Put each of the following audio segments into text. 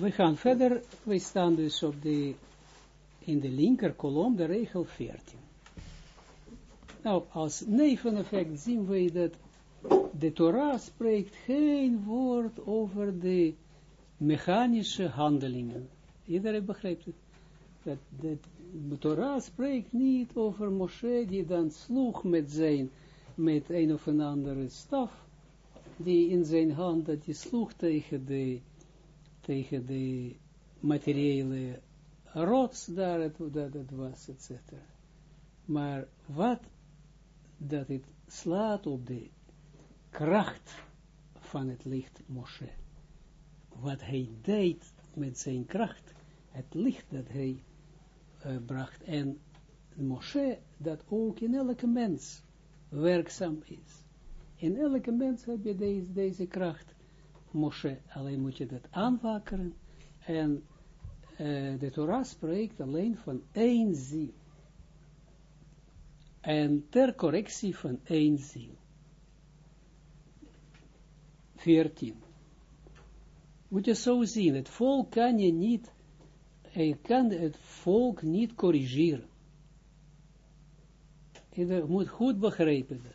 we gaan verder, we staan dus op de, in de linker kolom, de regel 14. Nou, als neveneffect zien we dat de Torah spreekt geen woord over de mechanische handelingen. Iedereen begrijpt het. Dat, de Torah spreekt niet over Moshe die dan sloeg met zijn, met een of een andere staf, die in zijn hand, dat hij sloeg tegen de, tegen de materiële rots daar, het, dat het was, etc. Maar wat, dat het slaat op de kracht van het licht Moshe. Wat hij deed met zijn kracht, het licht dat hij bracht. En Moshe, dat ook in elke mens werkzaam is. In elke mens heb je deze, deze kracht, Moshe. Alleen moet je dat aanwakkeren. En uh, de Torah spreekt alleen van één ziel. En ter correctie van één ziel. 14. Moet je zo zien, het volk kan je niet, je kan het volk niet corrigeren. Je moet goed begrijpen dat.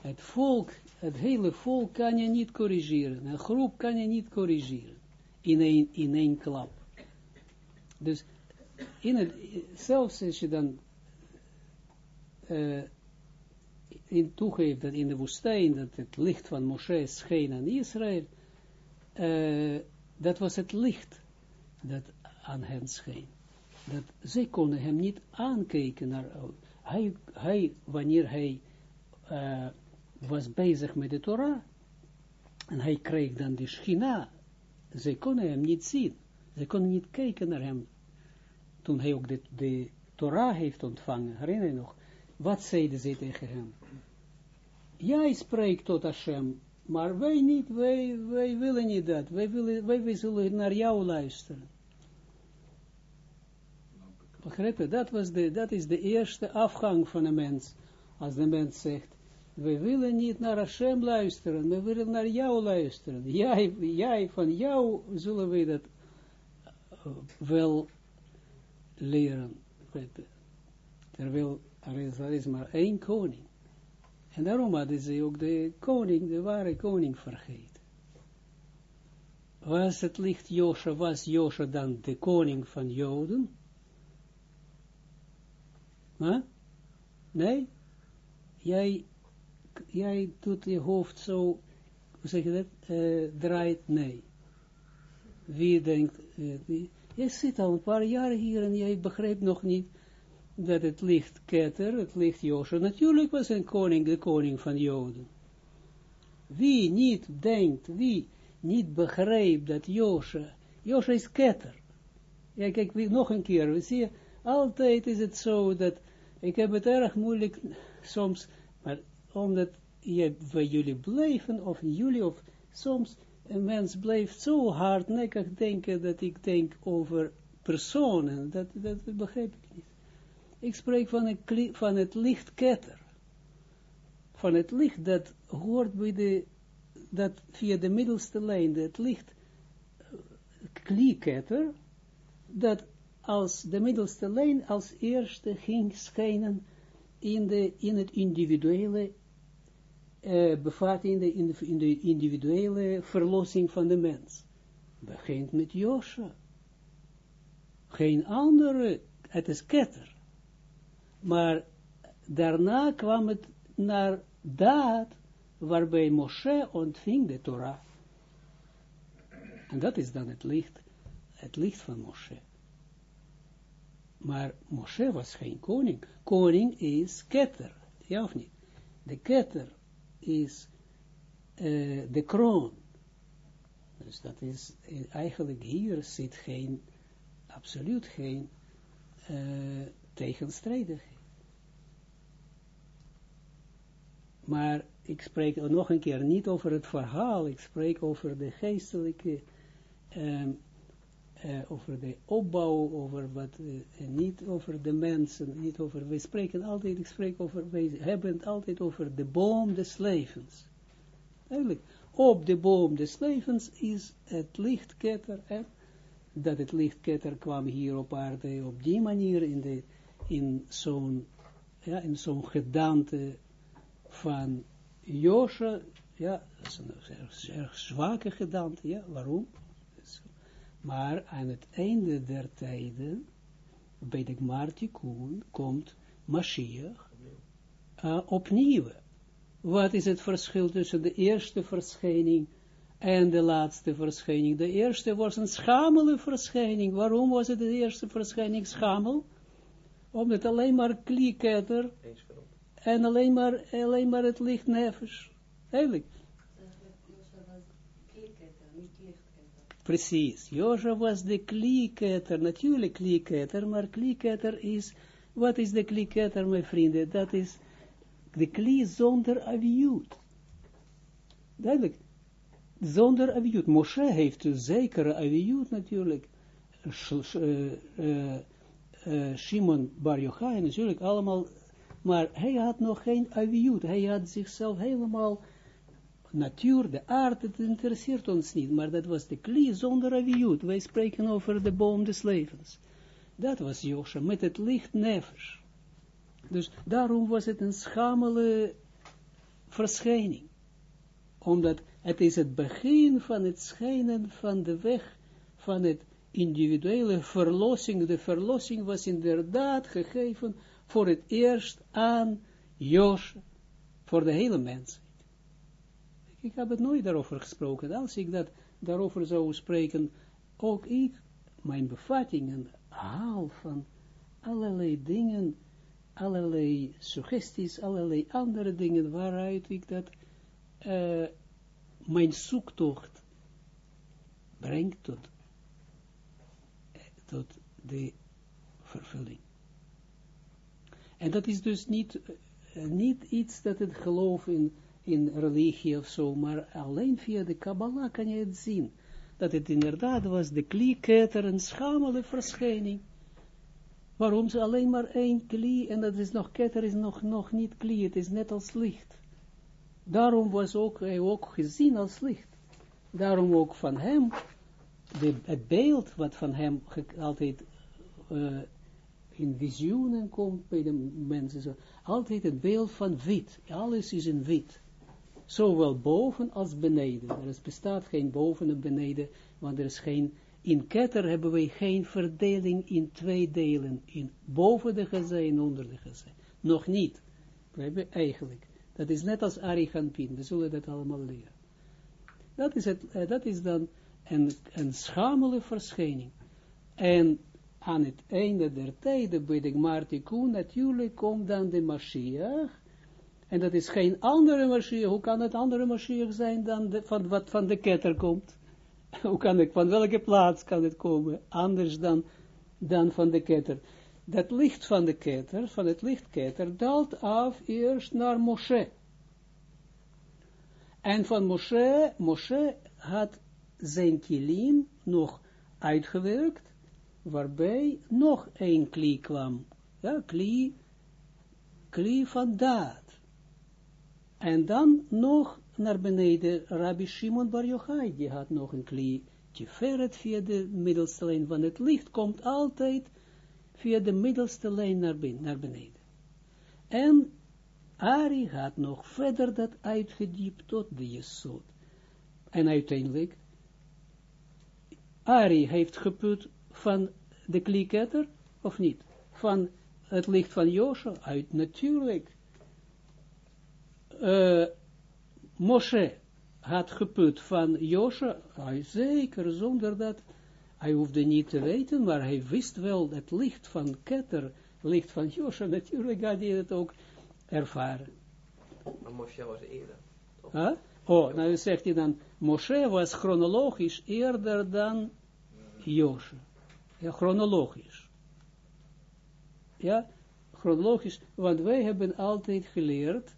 Het volk, het hele volk kan je niet corrigeren. Een groep kan je niet corrigeren. In één, in één klap. Dus in het, zelfs als je dan uh, in toegeeft dat in de woestijn, dat het licht van Moshe scheen aan Israël, uh, dat was het licht dat aan hen scheen. Dat zij konden hem niet aankijken naar, hij, hij wanneer hij uh, was bezig met de Torah, en hij kreeg dan de schina, zij konden hem niet zien, zij konden niet kijken naar hem, toen hij ook de, de Torah heeft ontvangen, herinner je nog, wat zeiden zij tegen hem? Jij spreekt tot Hashem, maar wij niet, wij, wij willen niet dat. Wij, willen, wij, wij zullen naar jou luisteren. Begrijp je? Dat, was de, dat is de eerste afgang van een mens. Als de mens zegt, we willen niet naar Hashem luisteren, we willen naar jou luisteren. Jij, jij van jou zullen we dat wel leren. Terwijl er is maar één koning. En daarom hadden ze ook de koning, de ware koning vergeten. Was het licht Josha, was Josha dan de koning van Joden? Nee? Jij, jij doet je hoofd zo, hoe zeg je dat, uh, draait, nee. Wie denkt, uh, jij zit al een paar jaar hier en jij begrijpt nog niet dat het licht Keter, het licht Josje, natuurlijk was een koning, de koning van Joden. Wie niet denkt, wie niet begrijpt dat Josje, Josje is Keter. Ja, kijk, nog een keer, we zien, altijd is het zo dat, ik heb het erg moeilijk soms, omdat je, bij jullie blijven, of jullie, of soms, een mens blijft zo hardnekkig denken, dat ik denk over personen, dat, dat begrijp ik niet. Ik spreek van het, van het lichtketter. Van het licht dat hoort bij de, dat via de middelste lijn, het licht uh, klieketter, dat als de middelste lijn als eerste ging schijnen in, in het individuele, uh, bevat in de, in, de, in de individuele verlossing van de mens. Begint met Josha. Geen andere, het is ketter. Maar daarna kwam het naar dat waarbij Moshe ontving de Torah. En dat is dan het licht, het licht van Moshe. Maar Moshe was geen koning. Koning is ketter, ja of niet? De ketter is uh, de kroon. Dus dat is, eigenlijk hier zit geen, absoluut geen uh, tegenstrijdigheid. Maar ik spreek nog een keer niet over het verhaal, ik spreek over de geestelijke, um, uh, over de opbouw, over wat, uh, niet over de mensen, niet over, wij spreken altijd, ik spreek over, wij hebben het altijd over de boom des levens. Eigenlijk, op de boom des levens is het lichtketter en dat het lichtketter kwam hier op aarde op die manier in, de, in zo'n ja, in zo'n gedaante van Josje, ja, dat is een erg zwakke gedaante, ja, waarom? Maar aan het einde der tijden, bij de Gmartikun, komt Mashiach uh, opnieuw. Wat is het verschil tussen de eerste verschijning en de laatste verschijning? De eerste was een schamele verschijning. Waarom was het de eerste verschijning schamel? Omdat alleen maar klieketter en alleen maar, alleen maar het licht nevers. Eigenlijk. Precies, Josha was de klieketter, natuurlijk klieketter, maar klieketter is, wat is de klieketter, mijn vrienden? Dat is de klie zonder aviut. Duidelijk, zonder aviut. Moshe heeft een zekere aviut natuurlijk. Uh, uh, uh, Shimon Bar Yochai natuurlijk allemaal, maar hij had nog geen aviut. Hij had zichzelf helemaal natuur, de aarde, het interesseert ons niet, maar dat was de klie zonder aviut. Wij spreken over de boom des levens. Dat was Josha, met het licht nevers. Dus daarom was het een schamele verschijning. Omdat het is het begin van het schijnen van de weg van het individuele verlossing. De verlossing was inderdaad gegeven voor het eerst aan Josje, voor de hele mens. Ik heb het nooit daarover gesproken. Als ik dat daarover zou spreken, ook ik, mijn bevattingen haal van allerlei dingen, allerlei suggesties, allerlei andere dingen waaruit ik dat uh, mijn zoektocht brengt tot, tot de vervulling. En dat is dus niet, uh, niet iets dat het geloof in in religie of zo, maar alleen via de Kabbalah kan je het zien. Dat het inderdaad was de klieketter, een schamele verschijning. Waarom ze alleen maar één klie, en dat is nog, ketter is nog, nog niet klie, het is net als licht. Daarom was ook, hij ook gezien als licht. Daarom ook van hem, het beeld wat van hem altijd uh, in visioenen komt bij de mensen, altijd het beeld van wit. Alles is in wit zowel boven als beneden. Er bestaat geen boven en beneden, want er is geen, in ketter hebben wij geen verdeling in twee delen, in boven de gezee en onder de gezee. Nog niet. Eigenlijk. Dat is net als Ariganpin, we zullen dat allemaal leren. Dat is, het, eh, dat is dan een, een schamele verschijning. En aan het einde der tijden, bij de Gmartikun, natuurlijk komt dan de Mashiach, en dat is geen andere Mashiach. Hoe kan het andere Mashiach zijn dan van wat van de ketter komt? Hoe kan ik, van welke plaats kan het komen? Anders dan, dan van de ketter. Dat licht van de ketter, van het lichtketter, daalt af eerst naar Moshe. En van Moshe, Moshe had zijn kilim nog uitgewerkt, waarbij nog een kli kwam. Ja, kli, kli van daad. En dan nog naar beneden, Rabbi Shimon Bar Yochai, die had nog een klie, Tiferet via de middelste lijn, van het licht komt altijd via de middelste lijn naar, beneden. En Ari had nog verder dat uitgediept tot de Jesod. En uiteindelijk, Ari heeft geput van de klieketter, of niet? Van het licht van Josha, uit natuurlijk uh, Moshe had geput van Josha, zeker zonder dat, hij hoefde niet te weten, maar hij wist wel het licht van Keter, licht van Josha, natuurlijk had hij het ook ervaren. Maar Moshe was eerder. Huh? Oh, nou zegt hij dan, Moshe was chronologisch eerder dan Josha. Ja, chronologisch. Ja, chronologisch, want wij hebben altijd geleerd,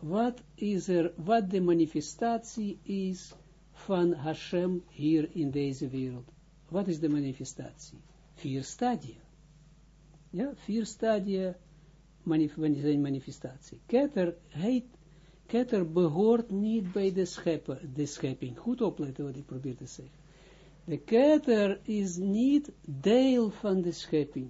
wat is er, wat de manifestatie is van Hashem hier in deze wereld. Wat is de manifestatie? Vier stadia. Ja, vier stadia zijn manifestatie. Keter heet, Keter behoort niet bij de, schepper, de schepping. Goed opletten wat ik probeer te zeggen. De ketter is niet deel van de schepping.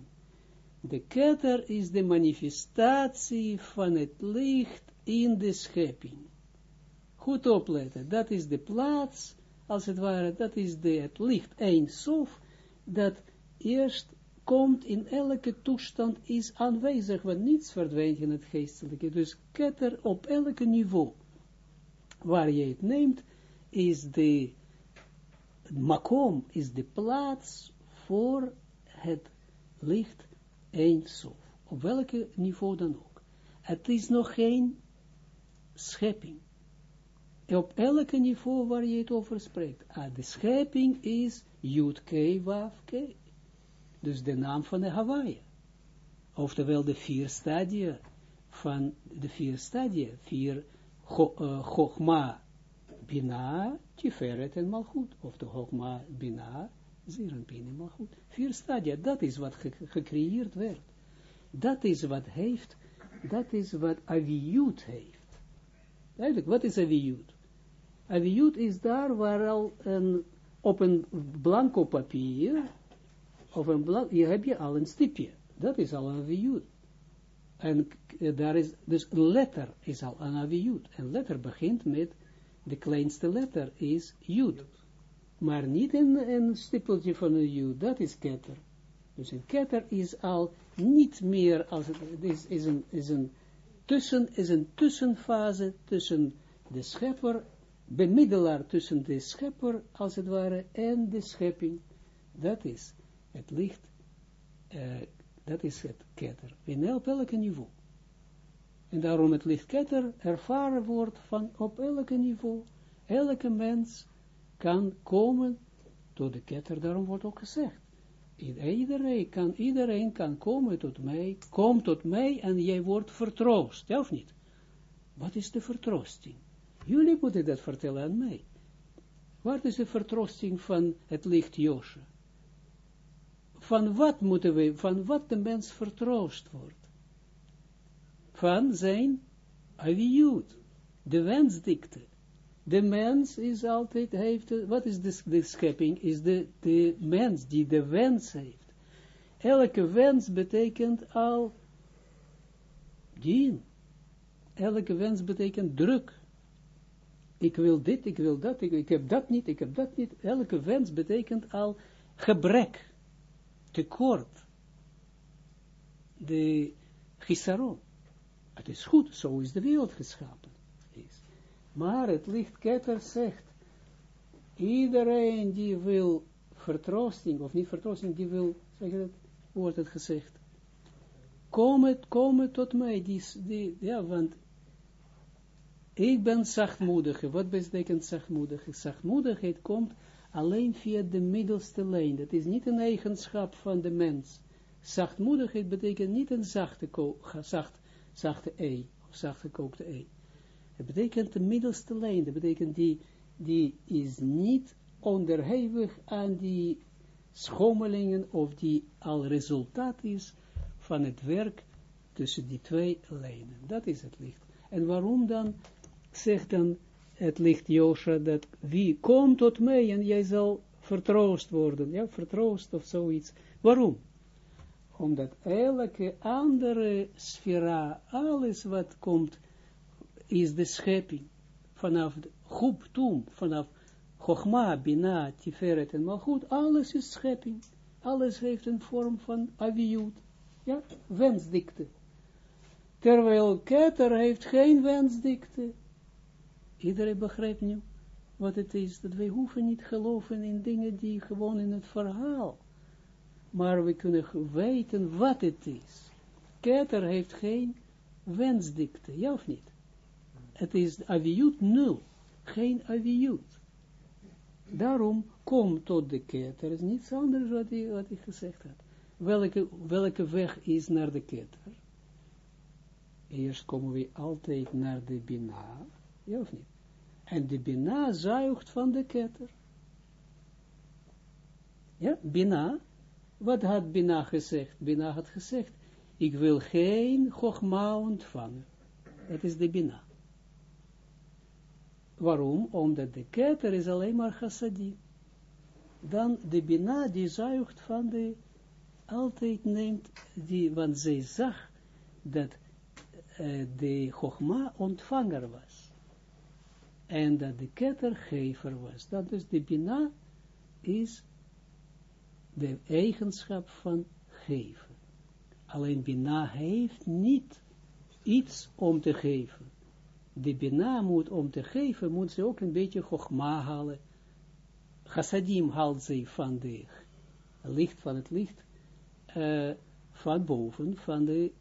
De ketter is de manifestatie van het licht in de schepping. Goed opletten, dat is de plaats, als het ware, dat is de, het licht, een sof, dat eerst komt in elke toestand, is aanwezig, want niets verdwijnt in het geestelijke. Dus ketter op elke niveau, waar je het neemt, is de makom, is de plaats voor het licht Eindsof. Op welke niveau dan ook. Het is nog geen schepping. Op elke niveau waar je het over spreekt. Ah, de schepping is Yud K, Waf K. Dus de naam van de Hawaii. Oftewel de vier stadia van de vier stadia. Vier Chogma, Bina, Tiferet en Malchut. Of de Chogma, Bina, Zerenpin en Malchut. Vier stadia, dat is wat gecreëerd werd. Dat is wat heeft, dat is wat Aviyut heeft. Duidelijk, wat is Aviyut? Aviyut is daar waar al een, op een blanco papier, of een blank, hier heb je al een stipje. Dat is al een Aviyut. En daar is, dus letter is al een Aviyut. Een letter begint met, de kleinste letter is Jud. Maar niet een, een stippeltje van een Jud, dat is ketter. Dus een ketter is al niet meer als het is, is, een, is, een, tussen, is een tussenfase tussen de schepper, bemiddelaar tussen de schepper, als het ware, en de schepping. Dat is het licht, uh, dat is het ketter. In op elke niveau. En daarom het licht ketter ervaren wordt van op elke niveau. Elke mens kan komen tot de ketter, daarom wordt ook gezegd. Iedereen kan, iedereen kan komen tot mij, kom tot mij en jij wordt vertroost, ja of niet? Wat is de vertroosting? Jullie moeten dat vertellen aan mij. Wat is de vertroosting van het licht Josje? Van wat moeten we, van wat de mens vertroost wordt? Van zijn aviyut, de wensdikte. De mens is altijd, heeft, wat is de, schepping? Is de, de mens die de wens heeft. Elke wens betekent al dien. Elke wens betekent druk. Ik wil dit, ik wil dat, ik, ik heb dat niet, ik heb dat niet. Elke wens betekent al gebrek, tekort, de gisaron. Het is goed, zo is de wereld geschapen. Maar het lichtketter zegt, iedereen die wil vertroosting, of niet vertroosting, die wil, zeg je dat, wordt het gezegd, kom kom tot mij, die, ja, want ik ben zachtmoedige. Wat betekent zachtmoedige? Zachtmoedigheid komt alleen via de middelste lijn. Dat is niet een eigenschap van de mens. Zachtmoedigheid betekent niet een zachte, zacht, zachte ei, of zacht gekookte ei. Het betekent de middelste lijn, dat betekent die, die is niet onderhevig aan die schommelingen of die al resultaat is van het werk tussen die twee lijnen. Dat is het licht. En waarom dan, zegt dan het licht Josha, dat wie komt tot mij en jij zal vertroost worden, ja, vertroost of zoiets. Waarom? Omdat elke andere sfera, alles wat komt is de schepping. Vanaf groep toen, vanaf Chogma, Bina, Tiferet en Malchut, alles is schepping. Alles heeft een vorm van aviut. Ja, wensdikte. Terwijl Keter heeft geen wensdikte. Iedereen begrijpt nu wat het is. Dat wij hoeven niet geloven in dingen die gewoon in het verhaal. Maar we kunnen weten wat het is. Keter heeft geen wensdikte, ja of niet? Het is aviut nul, geen aviut. Daarom kom tot de keter, is niets anders wat hij, wat hij gezegd had. Welke, welke weg is naar de keter? Eerst komen we altijd naar de Bina, ja of niet? En de Bina zuigt van de keter. Ja, Bina, wat had Bina gezegd? Bina had gezegd, ik wil geen Chogma ontvangen. Dat is de Bina. Waarom? Omdat de keter is alleen maar chassadim. dan de Bina die zuigt van de, altijd neemt, die, want zij zag dat uh, de Chogma ontvanger was. En dat de ketter gever was. Dat is de Bina is de eigenschap van geven. Alleen Bina heeft niet iets om te geven. De Bina moet om te geven, moet ze ook een beetje Chogma halen. Chassadim haalt ze van de licht van het licht, uh, van boven, van de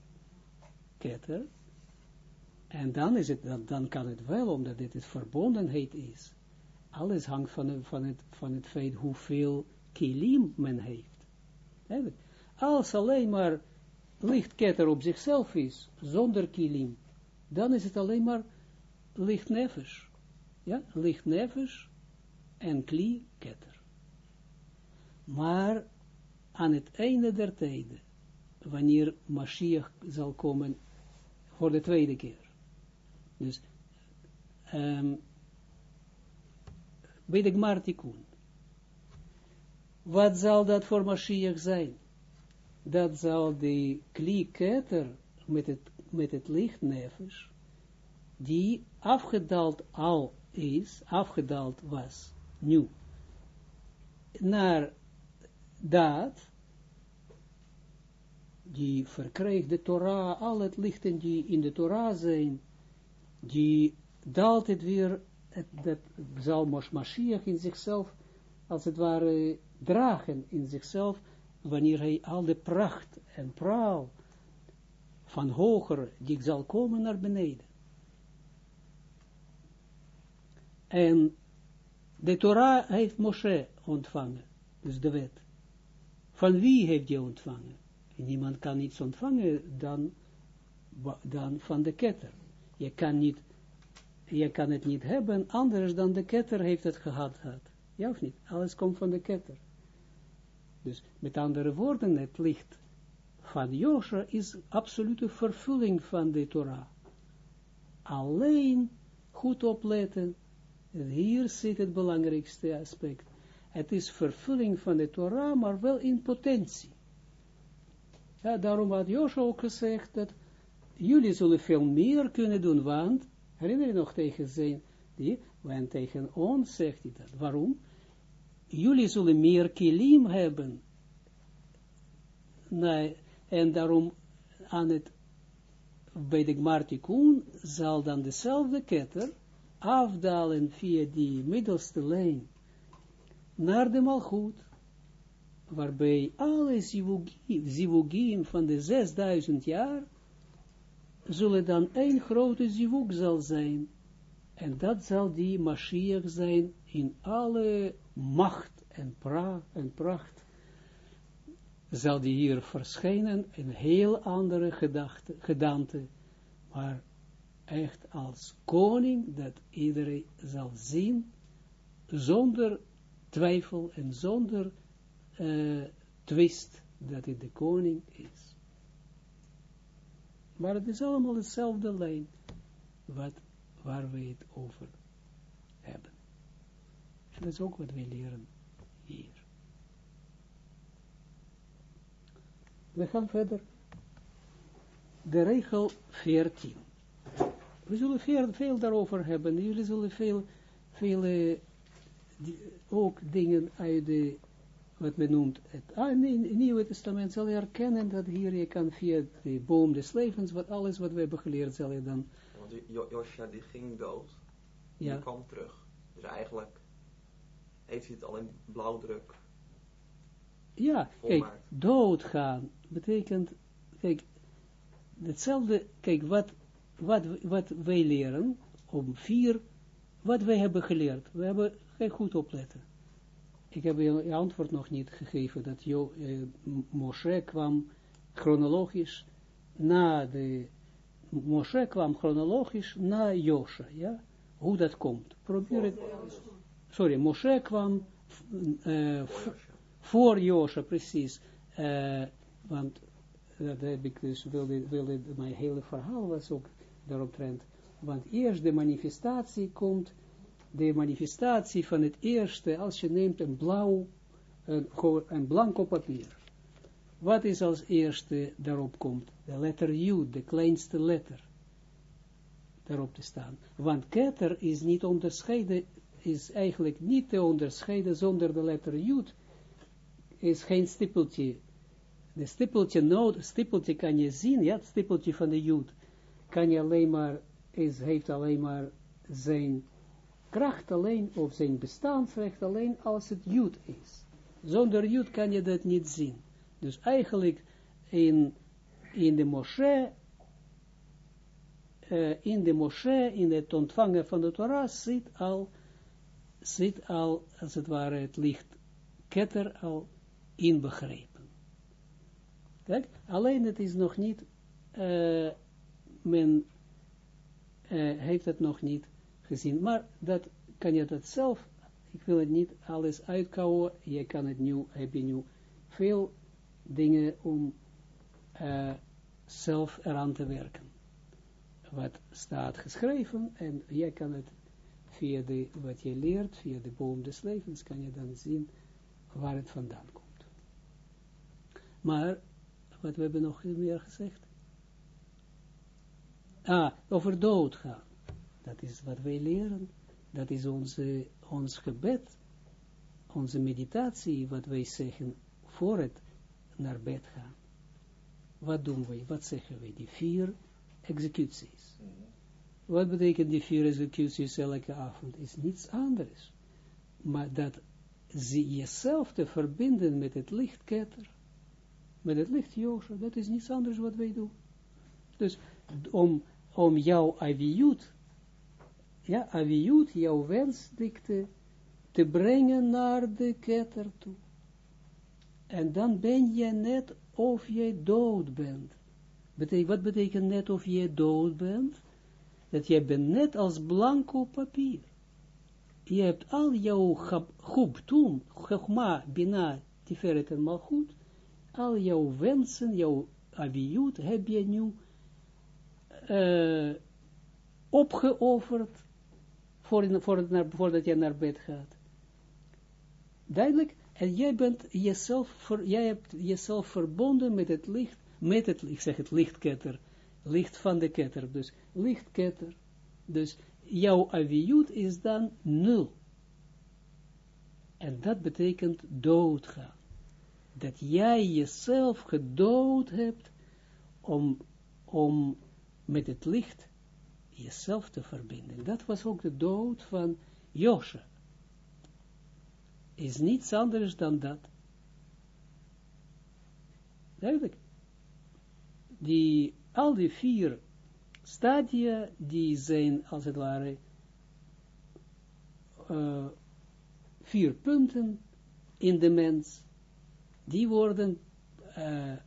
ketter. En dan, is het, dan, dan kan het wel, omdat dit het verbondenheid is. Alles hangt van, van, het, van het feit hoeveel kilim men heeft. Als alleen maar lichtketter op zichzelf is, zonder kilim, dan is het alleen maar lichtnefesh. Ja, lichtnefesh en kli ketter. Maar aan het einde der tijden, wanneer Mashiach zal komen voor de tweede keer. Dus, um, bij de. Wat zal dat voor Mashiach zijn? Dat zal de klieketter met het, met het licht die afgedaald al is, afgedaald was, nu, naar dat, die verkreeg de Torah, al het lichten die in de Torah zijn, die daalt het weer, het, dat zal Mashiach in zichzelf, als het ware, dragen in zichzelf, wanneer hij al de pracht en praal van hoger, die zal komen naar beneden. En de Torah heeft Moshe ontvangen, dus de wet. Van wie heeft hij ontvangen? niemand kan iets ontvangen dan, dan van de ketter. Je kan, niet, je kan het niet hebben, anders dan de ketter heeft het gehad. Had. Ja of niet? Alles komt van de ketter. Dus met andere woorden, het licht van Josha is absolute vervulling van de Torah. Alleen goed opletten, hier zit het belangrijkste aspect. Het is vervulling van de Torah, maar wel in potentie. Daarom had Joshua ook gezegd dat jullie zullen veel meer kunnen doen, want, herinner je nog tegen zijn, die, want tegen ons zegt hij dat. Waarom? Jullie zullen meer kilim hebben. Nee, en daarom aan het, bij de Gmartikun zal dan dezelfde ketter afdalen via die middelste lijn naar de Malchut waarbij alle zivugim van de 6000 jaar zullen dan één grote zivug zal zijn. En dat zal die Mashiach zijn in alle macht en, pra en pracht. Zal die hier verschijnen, een heel andere gedachte, gedante, maar echt als koning dat iedereen zal zien, zonder twijfel en zonder uh, twist dat het de koning is. Maar het is allemaal dezelfde lijn wat, waar we het over hebben. En dat is ook wat we leren hier. We gaan verder. De regel 14. We zullen veel, veel daarover hebben. Jullie zullen veel, veel uh, die, ook dingen uit de wat men noemt, het ah, nee, Nieuwe Testament zal je herkennen dat hier je kan via de boom des levens, wat alles wat we hebben geleerd, zal je dan... Want jo Josja die ging dood, ja. die kwam terug. Dus eigenlijk heeft hij het al in blauwdruk Ja, kijk, doodgaan betekent, kijk, hetzelfde, kijk, wat, wat, wat wij leren, om vier, wat wij hebben geleerd, we hebben, geen goed opletten. Ik heb je antwoord nog niet gegeven, dat jo, eh, Moshe kwam chronologisch na de, Moshe kwam chronologisch na Josha, ja, hoe dat komt. Probeer het, sorry, Moshe kwam uh, voor Josha, precies, uh, want dat heb ik dus, wilde, wilde, mijn hele verhaal was ook daaromtrent, want eerst de manifestatie komt de manifestatie van het eerste, als je neemt een blauw een, een blanco papier. Wat is als eerste daarop komt? De letter U, de kleinste letter. Daarop te staan. Want ketter is niet onderscheiden, is eigenlijk niet te onderscheiden zonder de letter U. Is geen stippeltje. De stippeltje nood, stippeltje kan je zien, ja, het stippeltje van de Jood kan je alleen maar, is, heeft alleen maar zijn kracht alleen, of zijn bestaansrecht alleen als het Jood is. Zonder Jood kan je dat niet zien. Dus eigenlijk in, in de moschee, uh, in de moschee, in het ontvangen van de Torah, zit al, zit al, als het ware, het licht ketter al inbegrepen. Kijk, alleen het is nog niet, uh, men uh, heeft het nog niet gezien, maar dat kan je dat zelf, ik wil het niet alles uitkouwen, je kan het nu, heb je nu veel dingen om uh, zelf eraan te werken. Wat staat geschreven en jij kan het via de, wat je leert, via de boom des levens, kan je dan zien waar het vandaan komt. Maar, wat we hebben nog meer gezegd? Ah, over doodgaan. Dat is wat wij leren. Dat is onze, ons gebed, onze meditatie, wat wij zeggen voor het naar bed gaan. Wat doen wij? Wat zeggen wij? Die vier executies. Wat betekent die vier executies elke avond? Is niets anders. Maar dat ze jezelf te verbinden met het lichtketter, met het licht dat is niets anders wat wij doen. Dus om, om jouw aviut, ja, aviut, jouw wensdikte, te brengen naar de ketter toe. En dan ben je net of je dood bent. wat betekent net of je dood bent? Dat je bent net als blanco papier. Je hebt al jouw goed toen, bina, tiferet en malchut, al jouw wensen, jouw aviut, heb je nu uh, opgeofferd voor, voor, voordat je naar bed gaat. Duidelijk, en jij bent jezelf, jij hebt jezelf verbonden met het licht, met het, ik zeg het lichtketter, licht van de ketter, dus lichtketter. Dus jouw aviut is dan nul. En dat betekent doodgaan. Dat jij jezelf gedood hebt om, om met het licht jezelf te verbinden. Dat was ook de dood van Josje is niets anders dan dat. Duidelijk. Die, al die vier stadia, die zijn als het ware uh, vier punten in de mens, die worden, uh,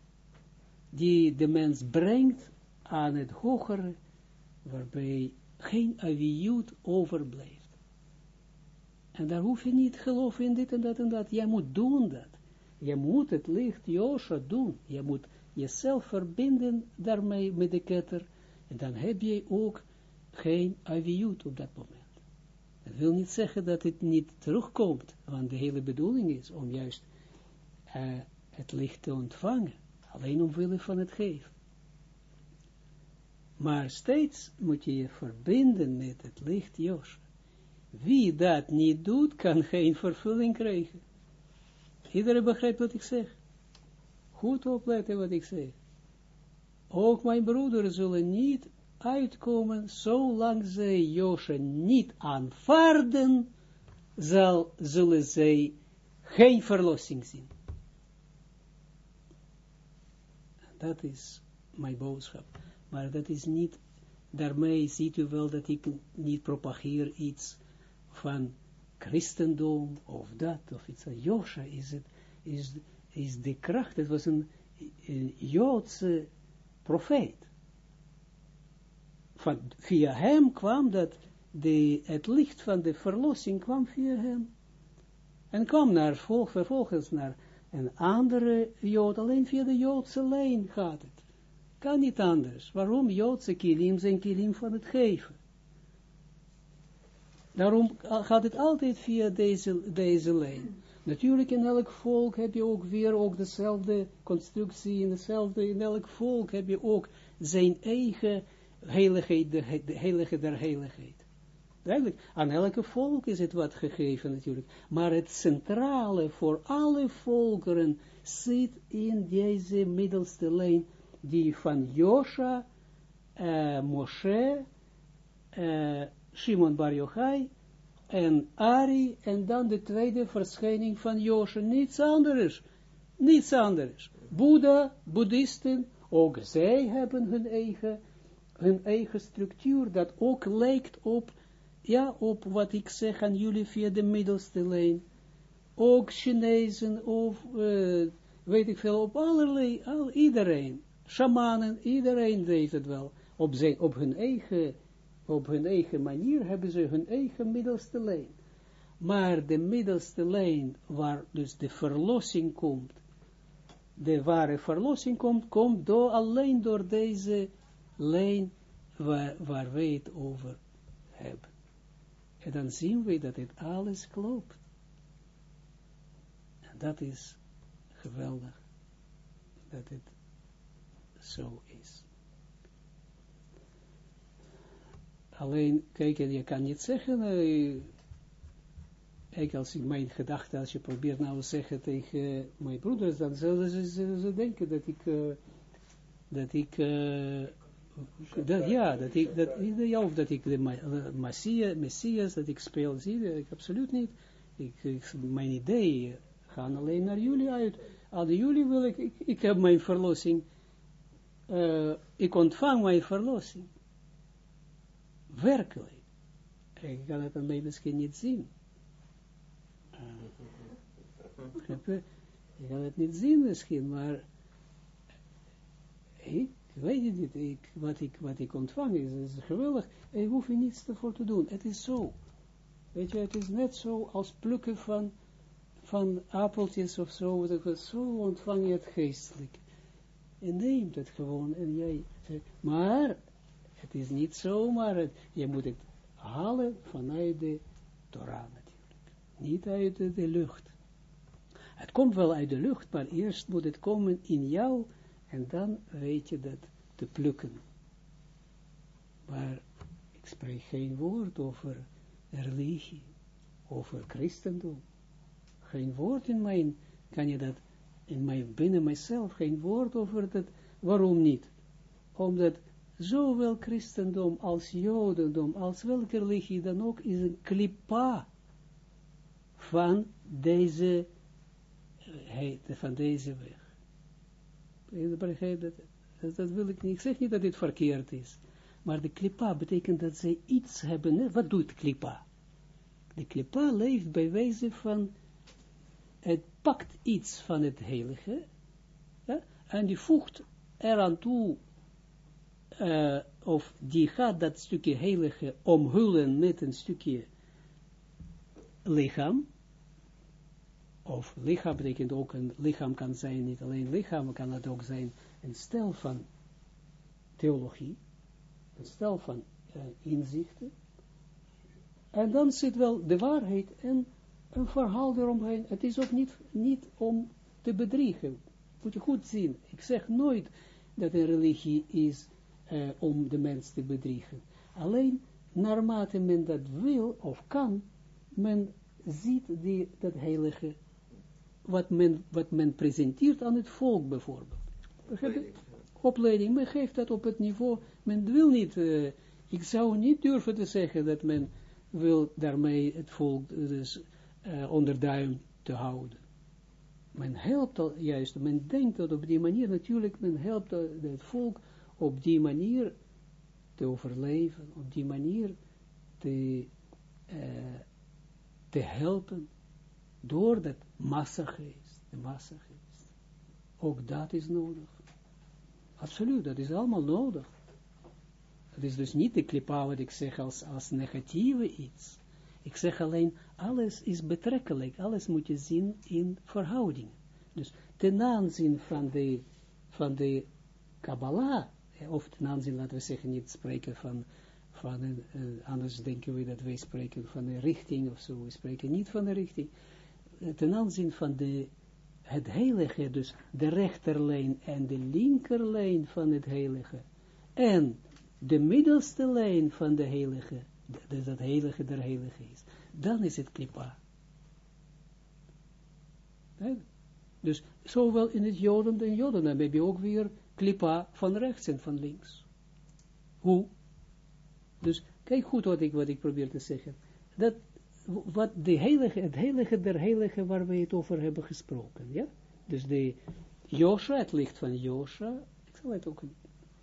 die de mens brengt aan het hogere, waarbij geen aviut overblijft. En daar hoef je niet geloven in dit en dat en dat. Jij moet doen dat. Je moet het licht Josha doen. Je moet jezelf verbinden daarmee met de ketter. En dan heb je ook geen aviut op dat moment. Dat wil niet zeggen dat het niet terugkomt. Want de hele bedoeling is om juist uh, het licht te ontvangen. Alleen omwille van het geven. Maar steeds moet je je verbinden met het licht Josha. Wie dat niet doet, kan geen vervulling krijgen. Iedereen begrijpt wat ik zeg. Goed opletten wat ik zeg. Ook mijn broeders zullen niet uitkomen, zolang zij Josje niet aanvaarden, zal, zullen zij geen verlossing zien. Dat is mijn boodschap. Maar dat is niet, daarmee ziet u wel dat ik niet propageer iets van christendom, of dat, of iets. Josha is is, is de kracht, het was een, een Joodse profeet. Van, via hem kwam dat, de, het licht van de verlossing kwam via hem. En kwam naar, volg, vervolgens naar een andere Jood, alleen via de Joodse lijn gaat het. Kan niet anders. Waarom? Joodse kilim zijn kilim van het geven. Daarom gaat het altijd via deze, deze lijn. Natuurlijk in elk volk heb je ook weer ook dezelfde constructie, in dezelfde, in elk volk heb je ook zijn eigen heiligheid, de, heilige der heiligheid. Duidelijk, aan elke volk is het wat gegeven natuurlijk, maar het centrale voor alle volkeren zit in deze middelste lijn, die van Josha, uh, Moshe, uh, Shimon Bar Yochai en Ari, en dan de tweede verschijning van Josha, niets anders, niets anders. Boeddha, boeddhisten, ook zij hebben hun eigen, hun eigen structuur, dat ook lijkt op, ja, op wat ik zeg aan jullie via de middelste lijn. Ook Chinezen, of, uh, weet ik veel, op allerlei, al, iedereen, shamanen, iedereen deed het wel. Op, zijn, op hun eigen op hun eigen manier hebben ze hun eigen middelste lijn. Maar de middelste lijn, waar dus de verlossing komt, de ware verlossing komt, komt door, alleen door deze lijn waar, waar wij het over hebben. En dan zien we dat het alles klopt. En dat is geweldig, dat het zo is. Alleen, kijk, je kan niet zeggen, uh, ik als ik mijn gedachte, als je probeert nou te zeggen tegen mijn broeders, dan zullen ze, denken dat ik, uh, dat ik, uh, dat, ja, dat ik, dat, ja, of dat ik de Messias, Messias, dat ik speel, zie ik absoluut niet. Ik, ik, mijn ideeën gaan alleen naar jullie uit. Aan jullie wil ik, ik heb mijn verlossing, ik ontvang mijn verlossing werkelijk. Ik kan het dan misschien niet zien. Uh, ik kan het niet zien misschien, maar ik weet het niet. Ik, wat, ik, wat ik ontvang is, is geweldig. En je hoeft niets ervoor te doen. Het is zo. Weet je, het is net zo als plukken van, van appeltjes of zo. Zo ontvang je het geestelijk. En neemt het gewoon. En jij, maar het is niet zomaar, het, je moet het halen vanuit de Torah natuurlijk. Niet uit de, de, lucht. Het komt wel uit de lucht, maar eerst moet het komen in jou en dan weet je dat te plukken. Maar ik spreek geen woord over religie, over christendom. Geen woord in mijn, kan je dat, in mijn, binnen mijzelf, geen woord over dat, waarom niet? Omdat zowel christendom als jodendom, als welke religie dan ook, is een klipa van deze, van deze weg. Dat, dat wil ik niet. Ik zeg niet dat dit verkeerd is. Maar de klipa betekent dat zij iets hebben. Wat doet klipa? De klipa leeft bij wijze van, het pakt iets van het heilige, en die voegt eraan toe uh, of die gaat dat stukje heilige omhullen met een stukje lichaam, of lichaam betekent ook een lichaam kan zijn, niet alleen lichaam, kan het ook zijn een stel van theologie, een stel van uh, inzichten, en dan zit wel de waarheid en een verhaal eromheen. Het is ook niet, niet om te bedriegen. Moet je goed zien. Ik zeg nooit dat een religie is uh, om de mens te bedriegen. Alleen, naarmate men dat wil of kan, men ziet die, dat heilige, wat men, wat men presenteert aan het volk bijvoorbeeld. Opleiding. Opleiding, men geeft dat op het niveau, men wil niet, uh, ik zou niet durven te zeggen dat men wil daarmee het volk dus uh, onder duim te houden. Men helpt al, juist, men denkt dat op die manier, natuurlijk, men helpt het volk op die manier te overleven, op die manier te, uh, te helpen, door dat massageest, de massageest. Ook dat is nodig. Absoluut, dat is allemaal nodig. Het is dus niet de klipa wat ik zeg als, als negatieve iets. Ik zeg alleen, alles is betrekkelijk, alles moet je zien in verhouding. Dus ten aanzien van de, van de Kabbalah of ten aanzien, laten we zeggen, niet spreken van, van een, uh, anders denken we dat wij spreken van een richting of zo, we spreken niet van een richting. ten aanzien van de, het heilige, dus de rechterlijn en de linkerlijn van het heilige, en de middelste lijn van de heilige, dus dat heilige der heilige is, dan is het klipa. Dus zowel in het Joden en Joden, dan heb je ook weer klipa van rechts en van links. Hoe? Dus kijk goed wat ik, wat ik probeer te zeggen. Dat, wat de heilige, het heilige der heilige waar we het over hebben gesproken, ja? Dus de Josha, het licht van Josha, ik zal het ook,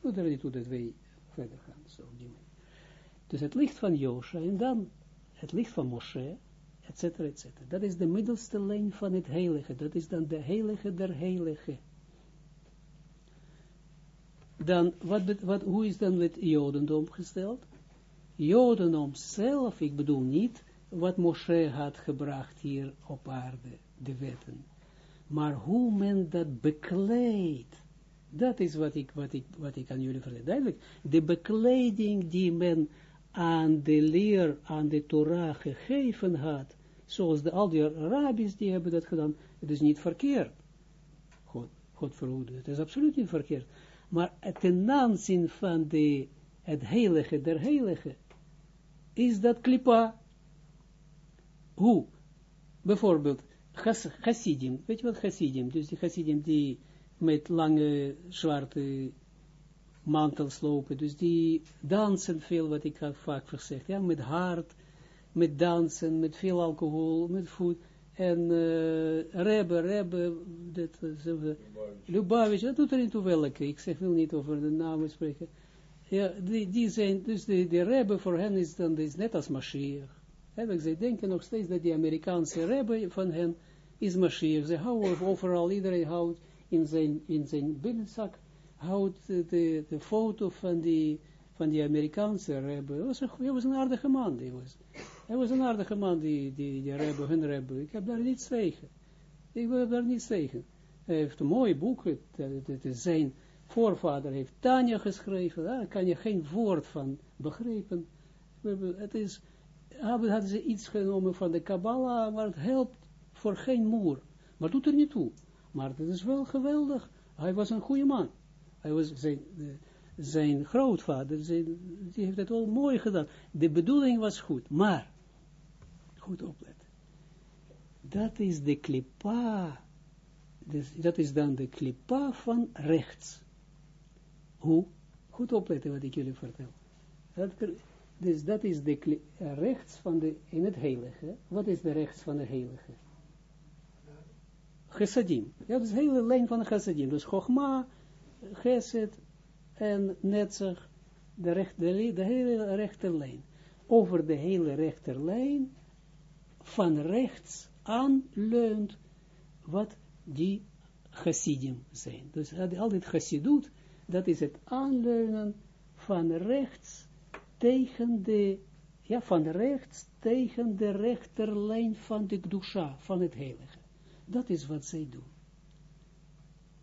doe er niet toe dat wij verder gaan, zo die Dus het licht van Josha en dan het licht van Moshe, et cetera, et cetera. Dat is de middelste lijn van het heilige, dat is dan de heilige der heilige. Dan, wat, wat, hoe is dan met Jodendom gesteld? Jodendom zelf, ik bedoel niet wat Moshe had gebracht hier op aarde, de wetten. Maar hoe men dat bekleedt, dat is wat ik, wat ik, wat ik aan jullie vertel. De bekleding die men aan de leer, aan de Torah gegeven had, zoals de, al die rabbis die hebben dat gedaan, het is niet verkeerd. God, God verhoede, het is absoluut niet verkeerd. Maar ten aanzien van de, het heilige der heilige, is dat klipa. Hoe? Bijvoorbeeld, Hasidim, weet je wat Hasidim, dus die Hasidim die met lange zwarte mantels lopen, dus die dansen veel, wat ik had vaak gezegd, ja, met hart, met dansen, met veel alcohol, met voet, en uh, Rebbe, Rebbe, dat, uh, Lubavitch, dat doet er niet toe welke, ik zeg, wil niet over de namen spreken, ja, die, die zijn, dus de, de Rebbe voor hen is dan is net als Mashiach. Heb ze denken nog steeds dat die Amerikaanse Rebbe van hen is Mashiach. Ze houden overal, iedereen houdt in zijn, in zijn binnenzak, houdt de, de foto van die, van die Amerikaanse Rebbe. Hij was, een, was een aardige man, die was. Hij was een aardige man, die, die, die Rebbe, hun Rebbe. Ik heb daar niets tegen. Ik heb daar niets tegen. Hij heeft een mooi boek, het, zijn voorvader heeft Tanja geschreven, daar kan je geen woord van begrijpen. Het is, hadden ze iets genomen van de Kabbalah, maar het helpt voor geen moer. Maar doet er niet toe. Maar het is wel geweldig. Hij was een goede man. Hij was zijn, zijn grootvader, die heeft het al mooi gedaan. De bedoeling was goed, maar, goed opletten. Dat is de klipa, dus dat is dan de klipa van rechts. Hoe? Goed opletten wat ik jullie vertel. Dat, dus dat is de uh, rechts van de, in het heilige. Wat is de rechts van de heilige? Chesadim. Ja, dat is de hele lijn van de. Dus Chogma, Chesed en Netzach, de, de, de hele rechterlijn. Over de hele rechterlijn van rechts aan leunt wat die Chassidim zijn. Dus altijd Chassidut dat is het aanleunen van rechts tegen de, ja, van rechts tegen de rechterlijn van de Gdusha, van het heilige. Dat is wat zij doen.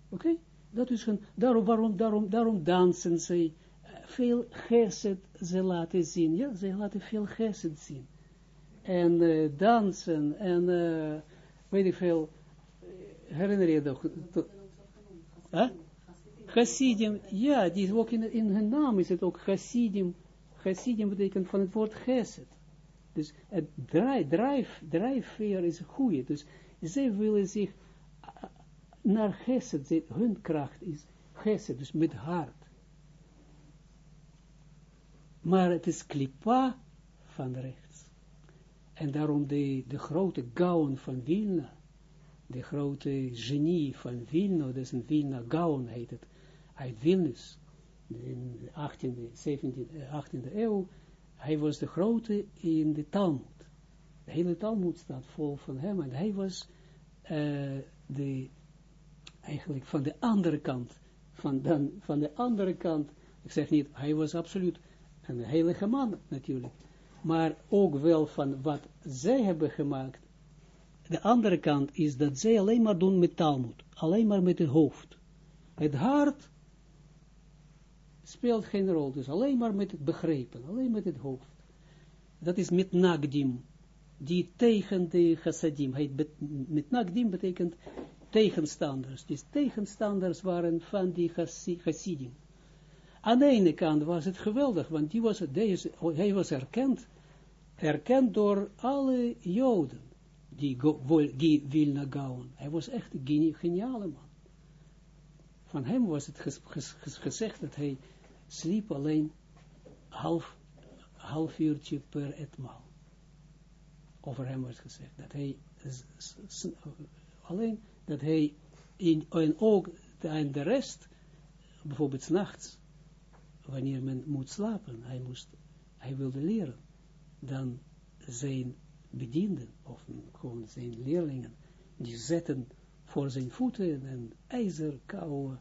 Oké? Dat is een, daarom, waarom, daarom, daarom dansen zij eh, veel geset ze laten zien, ja, ze laten veel geset zien. En uh, dansen, en uh, weet ik veel, herinner je toch? Huh? Ja, die is ook in, in hun naam is het ook Chassidim. Chassidim betekent van het woord Chesed. Dus het drijf, drijf, drijfveer is goede. Dus zij willen zich naar Chesed, hun kracht is Chesed, dus met hart. Maar het is klipa van rechts. En daarom de, de grote gaon van Vilna, de grote genie van Vilna, dus een Vilna gaon heet het, uit Vilnius, in de 18e, 17e, 18e eeuw, hij was de grote in de Talmud. De hele Talmud staat vol van hem, en hij was uh, de, eigenlijk van de andere kant, van, dan, van de andere kant, ik zeg niet, hij was absoluut een heilige man natuurlijk, maar ook wel van wat zij hebben gemaakt. De andere kant is dat zij alleen maar doen met Talmud, alleen maar met het hoofd. Het hart speelt geen rol. Dus alleen maar met het begrepen, alleen met het hoofd. Dat is met nagdim. die tegen de chassadim, met nagdim betekent tegenstanders, dus tegenstanders waren van die chassidim. Aan de ene kant was het geweldig, want die was, deze, hij was erkend, erkend door alle joden, die, die Wilna Gaon. Hij was echt een geniale man. Van hem was het gezegd dat hij sliep alleen half, half uurtje per etmaal. Over hem was gezegd dat hij alleen dat hij in, en ook en de rest, bijvoorbeeld nachts, wanneer men moet slapen, hij, moest, hij wilde leren, dan zijn bedienden, of gewoon zijn leerlingen, die zetten voor zijn voeten een ijzerkoude,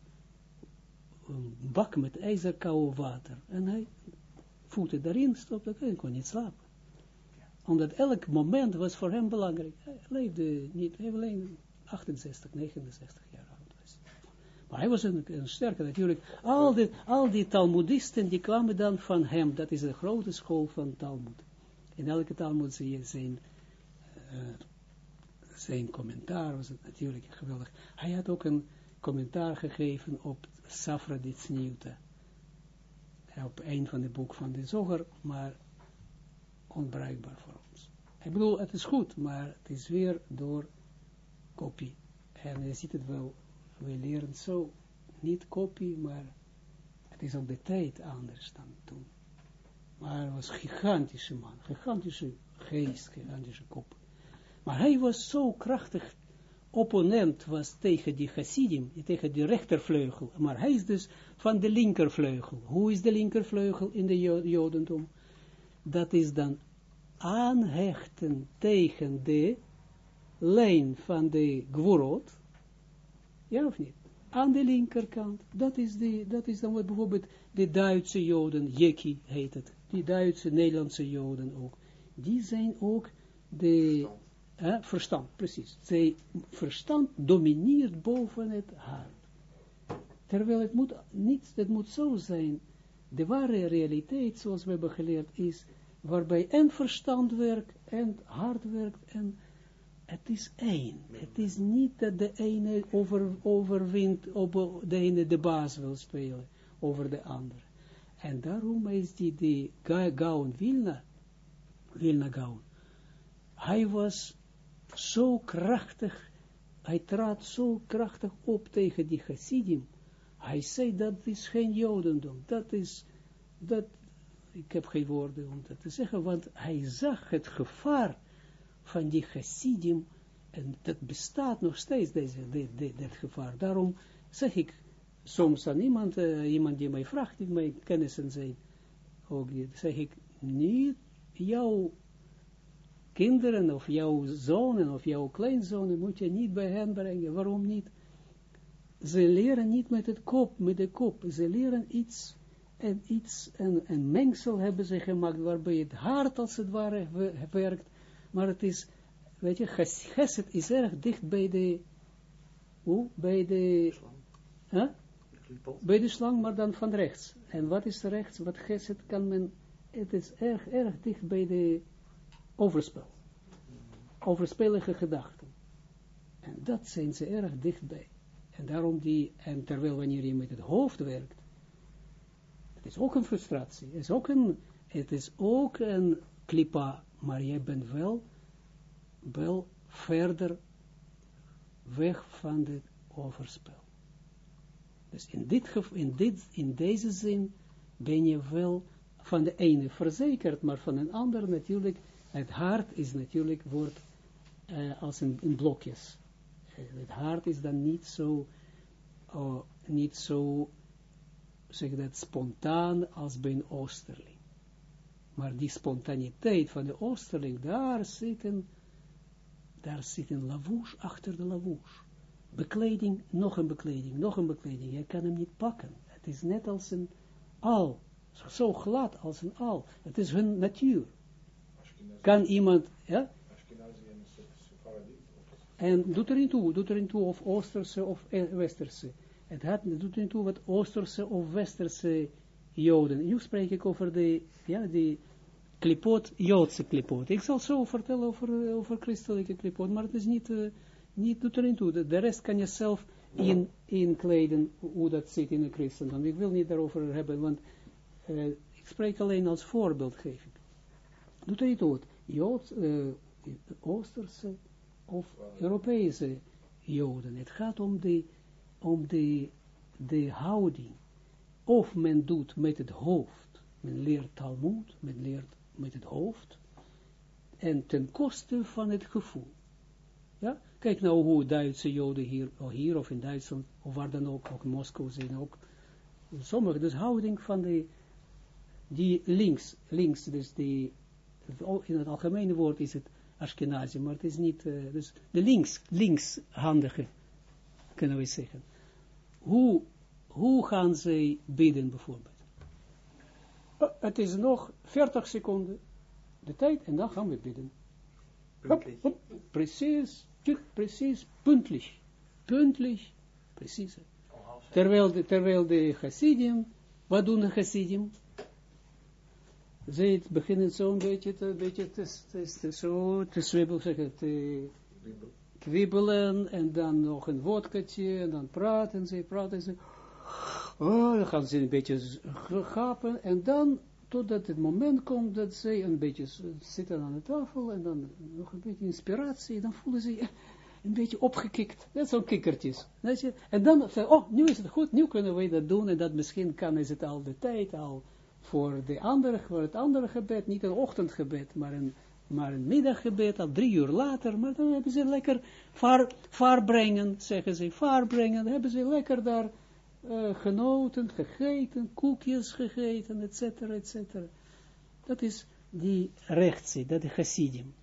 een bak met ijzerkoude water. En hij voeten daarin stopte en kon niet slapen. Omdat elk moment was voor hem belangrijk. Hij leefde niet, hij alleen 68, 69 jaar oud was. Maar hij was een, een sterke natuurlijk. Al die, al die Talmudisten die kwamen dan van hem. Dat is de grote school van Talmud. In elke Talmud zie je zijn, uh, zijn commentaar. Was het natuurlijk geweldig. Hij had ook een commentaar gegeven op Safra Ditsnieuwte. Op een van de boeken van de Zoger, maar onbruikbaar voor ons. Ik bedoel, het is goed, maar het is weer door kopie. En je ziet het wel, we leren zo, niet kopie, maar het is op de tijd anders dan toen. Maar hij was een gigantische man, gigantische geest, gigantische kop. Maar hij was zo krachtig, opponent was tegen die Hasidim, tegen die rechtervleugel. Maar hij is dus van de linkervleugel. Hoe is de linkervleugel in de Jodendom? Dat is dan aanhechten tegen de lijn van de Gvorot, ja of niet? Aan de linkerkant, dat is, de, dat is dan wat bijvoorbeeld de Duitse Joden, Jeki heet het, die Duitse, Nederlandse Joden ook, die zijn ook de eh, verstand, precies. Zij, verstand domineert boven het hart. Terwijl het moet niet, het moet zo zijn, de ware realiteit, zoals we hebben geleerd, is waarbij en verstand werkt, en hart werkt, en het is één. Het is niet dat de ene over, overwint, op de ene de baas wil spelen over de andere. En daarom is die, die Gaon Wilna, Wilna Gaon, hij was zo krachtig, hij trad zo krachtig op tegen die Hasidim. Hij zei, dat is geen Jodendom, dat is, dat, ik heb geen woorden om dat te zeggen, want hij zag het gevaar van die Hasidim, en dat bestaat nog steeds, deze, de, de, dat gevaar. Daarom zeg ik soms aan iemand, uh, iemand die mij vraagt, die mij kennissen zijn, ook zeg ik, niet jouw kinderen, of jouw zonen, of jouw kleinzonen, moet je niet bij hen brengen. Waarom niet? Ze leren niet met het kop, met de kop. Ze leren iets, en iets, een, een mengsel hebben ze gemaakt, waarbij het hart als het ware werkt, maar het is, weet je, Geset is erg dicht bij de, hoe, bij de, huh? bij de slang, maar dan van rechts. En wat is rechts, wat Geset kan men, het is erg, erg dicht bij de overspel. Overspelige gedachten. En dat zijn ze erg dichtbij. En daarom die, en terwijl wanneer je met het hoofd werkt, het is ook een frustratie, het is ook een, het is ook een klipa, maar je bent wel, wel verder weg van het overspel. Dus in, dit, in, dit, in deze zin ben je wel van de ene verzekerd, maar van een ander natuurlijk, het hart is natuurlijk, wordt uh, als een, in blokjes. het hart is dan niet zo, uh, niet zo, zeg dat, spontaan als bij een oosterling. Maar die spontaniteit van de oosterling, daar zit een, daar zit een lavouche achter de lavouche. Bekleding, nog een bekleding, nog een bekleding. Je kan hem niet pakken. Het is net als een al. Zo glad als een al. Het is hun natuur. Kan iemand, ja? En doet er niet toe, doet er niet toe of Oosterse of Westerse. Het had, doet er niet toe wat Oosterse of Westerse Joden. Nu spreek ik over de, ja, die klipot, Joodse klipot. Ik zal zo vertellen over, over christelijke klipot, maar het is niet, uh, niet doet er niet toe. De, rest kan je zelf in, inkleden, hoe dat zit in een christendom. Ik wil niet daarover hebben, want uh, ik spreek alleen als voorbeeld, geef ik. Doet er niet toe. Jood, uh, Oosterse of Europese Joden. Het gaat om de, om de, de houding. Of men doet met het hoofd. Men leert Talmud, men leert met het hoofd. En ten koste van het gevoel. Ja? Kijk nou hoe Duitse Joden hier, of hier of in Duitsland, of waar dan ook, ook in Moskou zijn ook. Sommige, dus houding van de, die links, links, dus die, in het algemene woord is het Ashkenazi, maar het is niet, uh, dus de links, linkshandige, kunnen we zeggen. Hoe, hoe gaan zij bidden bijvoorbeeld? Uh, het is nog 40 seconden de tijd en dan gaan we bidden. Hop, hop, precies, precies, puntlich, puntlich, precies. Terwijl de, terwijl de Hasidim, wat doen de Hasidim? Zij beginnen zo'n beetje te, beetje te, te, te, zo te zwibbelen, zeggen, te kwibbelen, en dan nog een woordkatje, en dan praten ze, praten ze, oh, dan gaan ze een beetje gapen, en dan, totdat het moment komt dat zij een beetje zitten aan de tafel, en dan nog een beetje inspiratie, dan voelen ze een beetje opgekikt, net zo'n kikkertjes, en dan, oh, nu is het goed, nu kunnen we dat doen, en dat misschien kan, is het al de tijd, al voor, de andere, voor het andere gebed, niet een ochtendgebed, maar een, maar een middaggebed, al drie uur later, maar dan hebben ze lekker vaar, vaar brengen, zeggen ze, vaar brengen, dan hebben ze lekker daar uh, genoten, gegeten, koekjes gegeten, et cetera, et cetera. Dat is die rechtse, dat is Hasidim.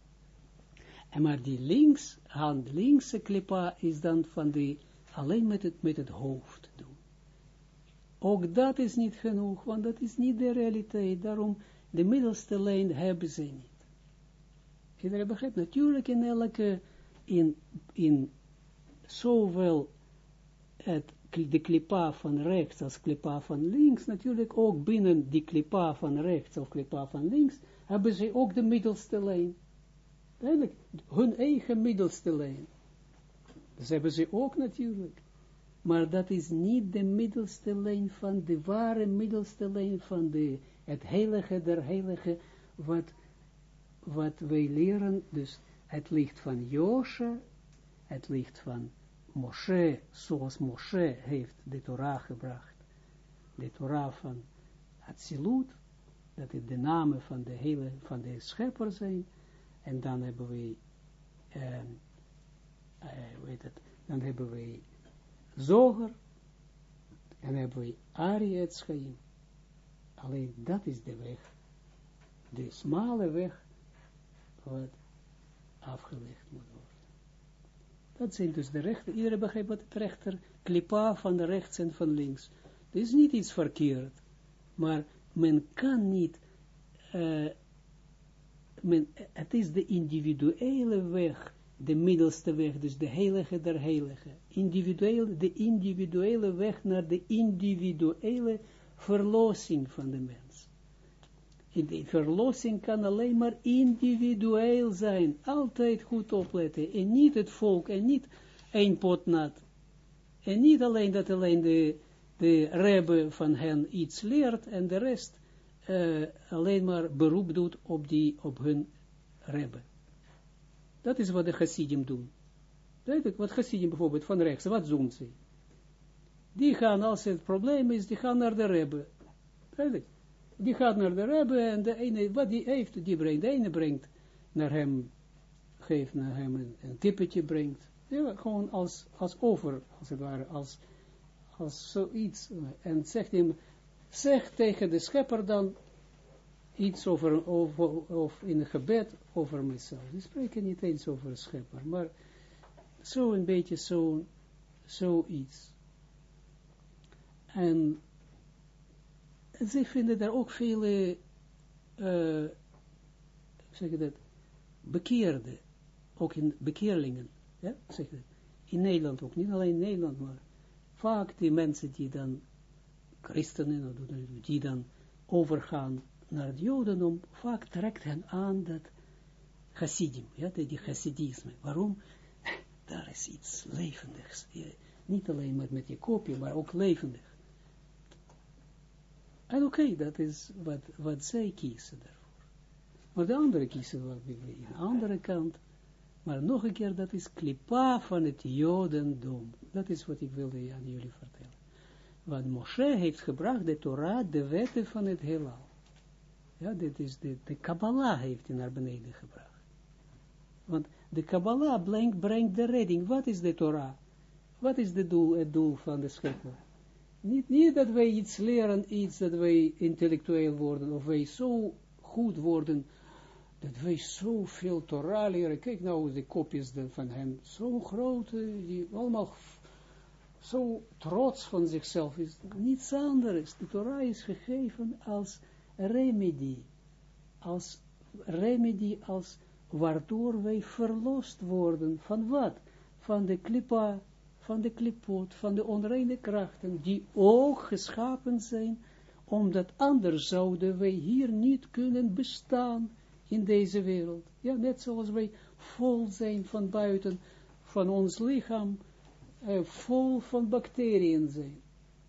En maar die links, hand linkse klipa is dan van die, alleen met het, met het hoofd doen. Ook dat is niet genoeg, want dat is niet de realiteit. Daarom, de middelste lijn hebben ze niet. Iedereen begrijpt, natuurlijk in elke, in, in zowel het, de klipa van rechts als klipa van links, natuurlijk ook binnen die klipa van rechts of klipa van links, hebben ze ook de middelste lijn. Eigenlijk, hun eigen middelste lijn. Dat hebben ze ook natuurlijk maar dat is niet de middelste lijn van de ware middelste lijn van de, het heilige der heilige, wat, wat wij leren, dus het licht van Josje, het licht van Moshe, zoals Moshe heeft de Torah gebracht, de Torah van Atsilut, dat het de namen van de hele, van de schepper zijn, en dan hebben we, uh, uh, weet het, dan hebben we Zoger, en hebben we Ari. Alleen dat is de weg, de smale weg, wat afgelegd moet worden. Dat zijn dus de rechter, iedereen begrijpt wat het rechter, klipa van de rechts en van links. Er is niet iets verkeerd, maar men kan niet, uh, men, het is de individuele weg de middelste weg, dus de heilige der heilige. Individueel, de individuele weg naar de individuele verlossing van de mens. De verlossing kan alleen maar individueel zijn. Altijd goed opletten. En niet het volk, en niet één pot nat. En niet alleen dat alleen de, de rebbe van hen iets leert, en de rest uh, alleen maar beroep doet op, die, op hun rebbe. Dat is wat de Hasidim doen. Wat Hasidim bijvoorbeeld van rechts, wat doen ze? Die gaan, als het probleem is, die gaan naar de Rebbe. Die gaat naar de Rebbe en de ene, wat die heeft, die brengt, de ene brengt naar hem, geeft naar hem een, tippetje, brengt. Ja, gewoon als, als over, als het ware, als, als zoiets. En zegt hem, zeg tegen de schepper dan, iets over, over, of in een gebed over mezelf. Die spreken niet eens over een schepper, maar zo een beetje zo, zoiets. En ze vinden daar ook vele, uh, zeg je dat, bekeerde, ook in bekeerlingen, ja, zeg in Nederland ook, niet alleen in Nederland, maar vaak die mensen die dan, christenen, die dan overgaan naar het jodendom, vaak trekt hen aan dat chassidim, ja, die chassidisme. Waarom? Daar is iets levendigs. niet alleen maar met je kopje, maar ook levendig. En oké, dat is wat, wat zij kiezen daarvoor. Maar de andere kiezen wat we aan de andere kant. Maar nog een keer, dat is klipa van het jodendom. Dat is wat ik wilde aan jullie vertellen. Want Moshe heeft gebracht de Torah, de wetten van het heelal. Ja, dit is de, de Kabbalah heeft hij naar beneden gebracht. Want de Kabbalah brengt, brengt de redding. Wat is de Torah? Wat is de doel, het doel van de schepper? Niet, niet dat wij iets leren, iets dat wij intellectueel worden, of wij zo goed worden, dat wij zoveel Torah leren. Kijk nou de kopjes van hem, zo groot, die allemaal zo trots van zichzelf is. Niets anders. De Torah is gegeven als remedie, als remedie, als waardoor wij verlost worden van wat? Van de klipa, van de klipot, van de onreine krachten, die ook geschapen zijn, omdat anders zouden wij hier niet kunnen bestaan in deze wereld. Ja, net zoals wij vol zijn van buiten, van ons lichaam, eh, vol van bacteriën zijn.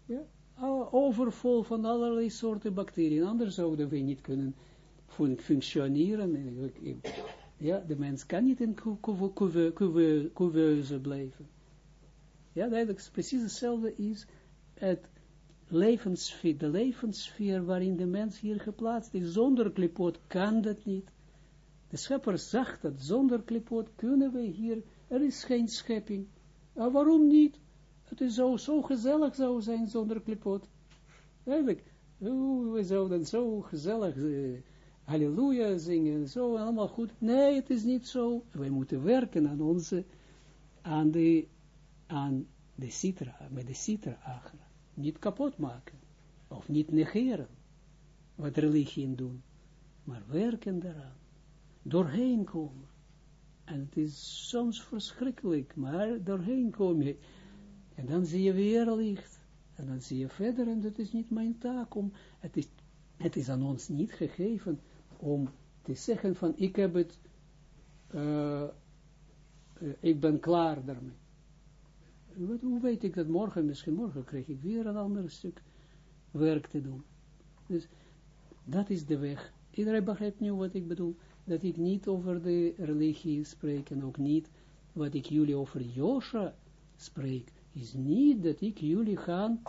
Ja, overvol van allerlei soorten bacteriën. Anders zouden we niet kunnen functioneren. Ja, de mens kan niet in couveuse blijven. Ja, eigenlijk precies hetzelfde is het levenssfeer, de levenssfeer waarin de mens hier geplaatst is. Zonder klipoot kan dat niet. De schepper zag dat zonder klipoot kunnen we hier, er is geen schepping. Waarom niet? Het is zo, zo gezellig zou zijn zonder klipoot. Eigenlijk, we zouden zo gezellig uh, halleluja zingen, zo allemaal goed. Nee, het is niet zo. Wij moeten werken aan onze, aan de, aan de citra, met de citra achter. Niet kapot maken. Of niet negeren. Wat religie doen. Maar werken daaraan. Doorheen komen. En het is soms verschrikkelijk, maar doorheen kom je. En dan zie je weer licht. En dan zie je verder, en dat is niet mijn taak om, het is, het is aan ons niet gegeven om te zeggen van, ik heb het, uh, ik ben klaar daarmee. Wat, hoe weet ik dat morgen, misschien morgen krijg ik weer een ander stuk werk te doen. Dus dat is de weg. Iedereen begrijpt nu wat ik bedoel dat ik niet over de religie spreek en ook niet wat ik jullie over Josha spreek, is niet dat ik jullie gaan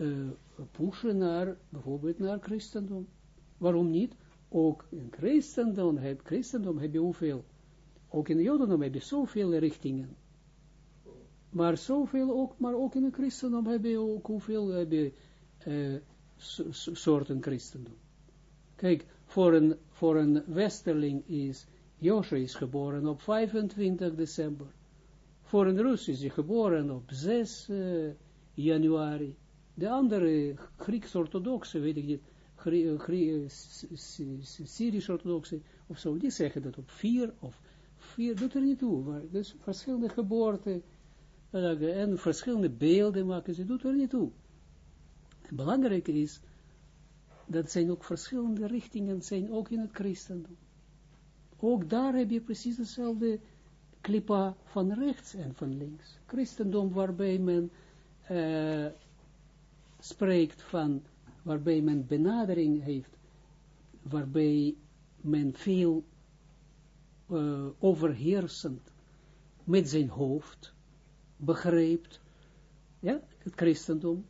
uh, pushen naar, bijvoorbeeld naar christendom. Waarom niet? Ook in christendom heb, christendom heb je hoeveel, ook in jodendom heb je zoveel richtingen. Maar zoveel ook, maar ook in het christendom heb je ook hoeveel heb je, uh, soorten christendom. Kijk, voor een, voor een westerling is, Joshua is geboren op 25 december. Voor een Rus is hij geboren op 6 uh, eh, januari. De andere Grieks-orthodoxe, weet ik niet, eh, Syrisch-orthodoxe, of zo, die zeggen dat op 4 of 4, doet er niet toe, maar dus verschillende geboorten en verschillende beelden maken ze, doet er niet toe. Belangrijk is dat zijn ook verschillende richtingen, zijn ook in het christendom. Ook daar heb je precies dezelfde klipa van rechts en van links. Christendom waarbij men uh, spreekt van, waarbij men benadering heeft, waarbij men veel uh, overheersend met zijn hoofd begrijpt, ja, het christendom,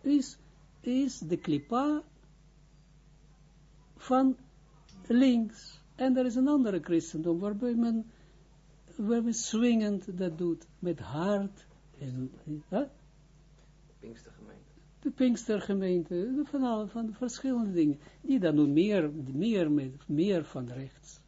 is, is de klipa van links. En er is een andere christendom waarbij men, waar men swingend dat doet, met hart. En, huh? Pinkstergemeente. De Pinkstergemeente, van, alle, van verschillende dingen. Die dan doen meer, meer, met, meer van rechts.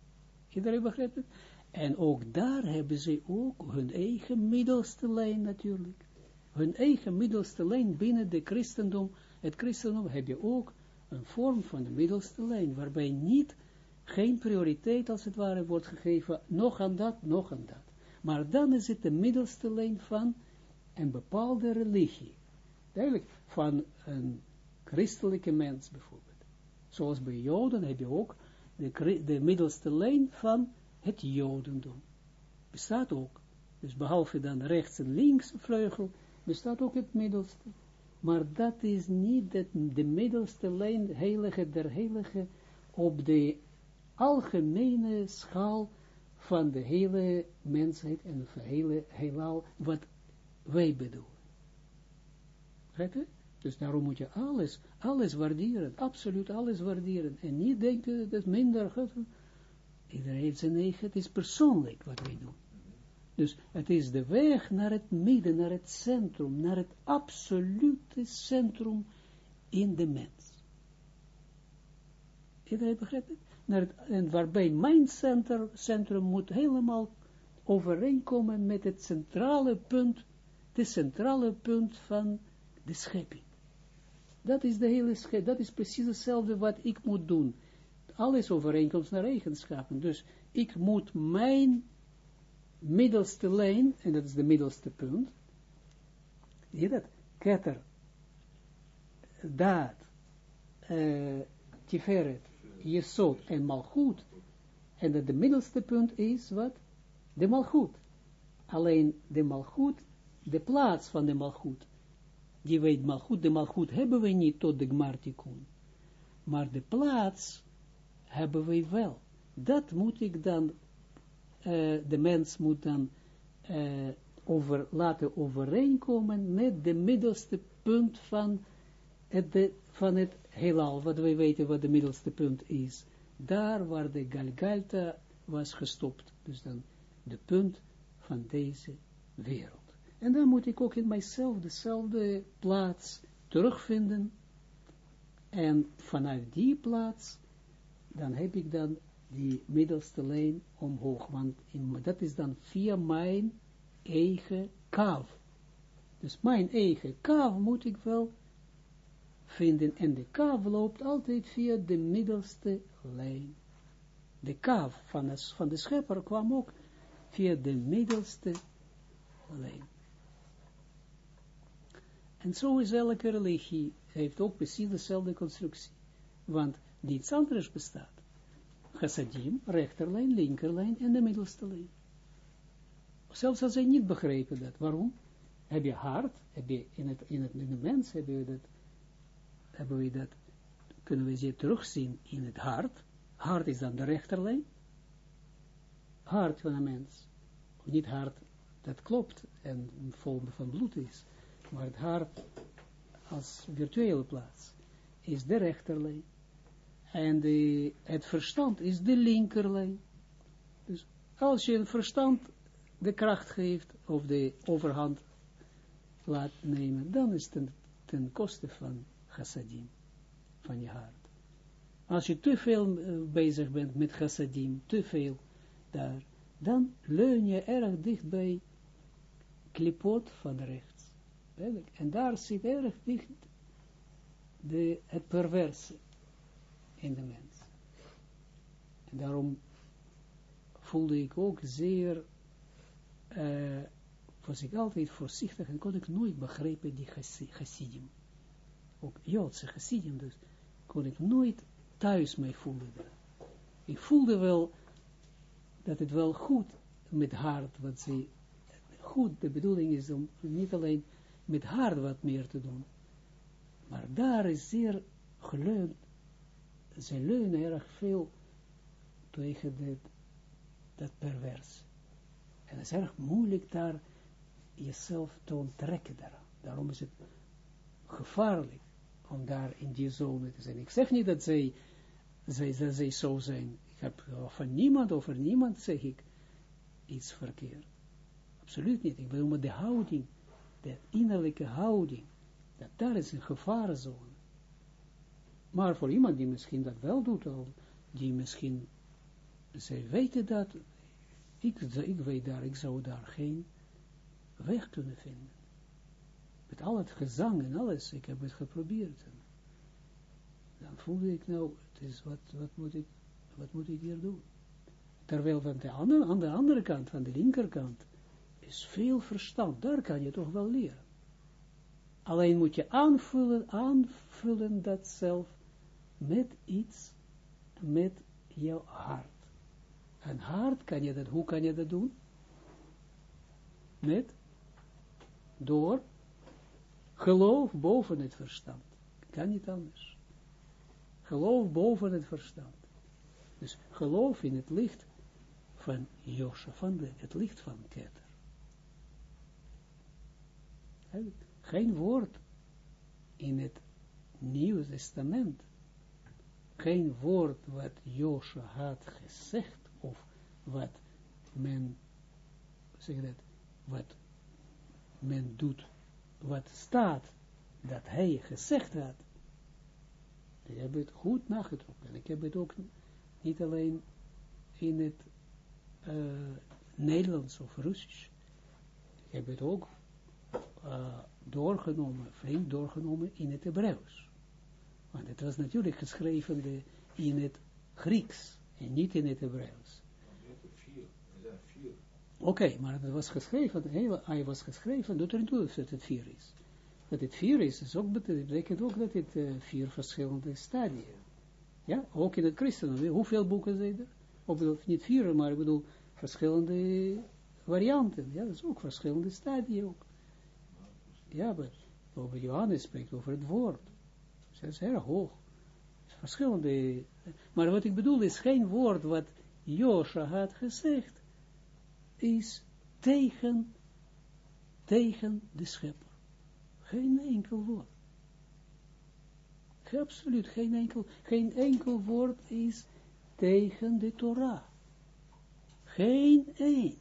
Iedereen begrijpt het? En ook daar hebben ze ook hun eigen middelste lijn natuurlijk. Hun eigen middelste lijn binnen de christendom. Het christendom heb je ook een vorm van de middelste lijn, waarbij niet, geen prioriteit als het ware wordt gegeven, nog aan dat, nog aan dat. Maar dan is het de middelste lijn van een bepaalde religie. Duidelijk, van een christelijke mens bijvoorbeeld. Zoals bij Joden heb je ook de, de middelste lijn van het Jodendom. Bestaat ook. Dus behalve dan rechts en links vleugel, bestaat ook het middelste. Maar dat is niet de, de middelste lijn, heilige der heilige, op de algemene schaal van de hele mensheid en het hele heelal, wat wij bedoelen. Begrijp Dus daarom moet je alles, alles waarderen, absoluut alles waarderen. En niet denken dat minder. Iedereen heeft zijn eigen, het is persoonlijk wat wij doen. Dus het is de weg naar het midden, naar het centrum, naar het absolute centrum in de mens. Iedereen begrijpt het? Naar het en waarbij mijn centrum, centrum moet helemaal overeenkomen met het centrale punt, het centrale punt van de schepping. Dat is de hele schepping, dat is precies hetzelfde wat ik moet doen. Alles overeenkomst naar eigenschappen. Dus ik moet mijn middelste lijn, en dat is de middelste punt, zie je dat? Keter, daad, uh, tiferet, jesot en malchut, en dat de middelste punt is, wat? De malchut. Alleen de malchut, de plaats van de malchut, die weet malchut, de malchut hebben we niet tot de gmartikun, maar de plaats hebben we wel. Dat moet ik dan uh, de mens moet dan uh, over, laten overeenkomen met de middelste punt van het, van het heelal, wat wij weten wat de middelste punt is. Daar waar de Galgalta was gestopt. Dus dan de punt van deze wereld. En dan moet ik ook in mijzelf dezelfde plaats terugvinden. En vanuit die plaats, dan heb ik dan die middelste lijn omhoog, want dat is dan via mijn eigen kaaf. Dus mijn eigen kaaf moet ik wel vinden, en de kaaf loopt altijd via de middelste lijn. De kaaf van de, van de schepper kwam ook via de middelste lijn. En zo is elke religie, heeft ook precies dezelfde constructie, want niets anders bestaat chassadim, rechterlijn, linkerlijn en de middelste lijn. Zelfs als zij niet begrepen dat. Waarom? Heb je hart, heb je in het, in het, in de mens, hebben we dat, hebben we dat, kunnen we ze terugzien in het hart. Hart is dan de rechterlijn. Hart van een mens. Niet hart dat klopt en vol van bloed is. Maar het hart als virtuele plaats is de rechterlijn. En de, het verstand is de linkerlijn. Dus als je een verstand de kracht geeft, of de overhand laat nemen, dan is het ten, ten koste van chassadim, van je hart. Als je te veel uh, bezig bent met chassadim, te veel daar, dan leun je erg dicht bij klipot van rechts. En daar zit erg dicht de, het perverse in de mens. En daarom voelde ik ook zeer, uh, was ik altijd voorzichtig en kon ik nooit begrijpen die chassidim. Ook Joodse chassidim dus, kon ik nooit thuis mee voelen. Ik voelde wel dat het wel goed met hart, wat ze, goed, de bedoeling is om niet alleen met hart wat meer te doen, maar daar is zeer geleund ze leunen erg veel tegen dit, dat pervers. En het is erg moeilijk daar jezelf te onttrekken daar. Daarom is het gevaarlijk om daar in die zone te zijn. Ik zeg niet dat zij, zij, dat zij zo zijn. Ik heb van niemand, over niemand zeg ik iets verkeerd. Absoluut niet. Ik bedoel met de houding, de innerlijke houding, dat daar is een gevarenzone. Maar voor iemand die misschien dat wel doet, al, die misschien, zij weten dat, ik, ik weet daar, ik zou daar geen weg kunnen vinden. Met al het gezang en alles, ik heb het geprobeerd. dan voelde ik nou, het is wat, wat, moet ik, wat moet ik hier doen? Terwijl van de andere, aan de andere kant, van de linkerkant, is veel verstand. Daar kan je toch wel leren. Alleen moet je aanvullen, aanvullen dat zelf met iets, met jouw hart. En hart kan je dat, hoe kan je dat doen? Met, door geloof boven het verstand. Kan niet anders. Geloof boven het verstand. Dus geloof in het licht van Josha, van de, het licht van Keter. Geen woord in het Nieuwe Testament, geen woord wat Josha had gezegd, of wat men, zeg dat, wat men doet, wat staat, dat hij gezegd had. Ik heb het goed nagetrokken. Ik heb het ook niet alleen in het uh, Nederlands of Russisch. Ik heb het ook uh, doorgenomen, flink doorgenomen in het Hebreeuws. Want het was natuurlijk geschreven in het Grieks en niet in het Hebreeuws. Oké, maar het was geschreven, hij was geschreven, doet er toe dat het vier is. Dat het vier is, is ook, betekent ook dat het uh, vier verschillende stadia. Ja, ook in het christendom. Hoeveel boeken zijn er? Of niet vier, maar ik bedoel, verschillende varianten. Ja, dat is ook verschillende stadia ook. Ja, maar Johannes spreekt over het woord. Dat is heel hoog. Verschillende. Maar wat ik bedoel is geen woord wat Josha had gezegd, is tegen, tegen de schepper. Geen enkel woord. Absoluut geen enkel, geen enkel woord is tegen de Torah. Geen één.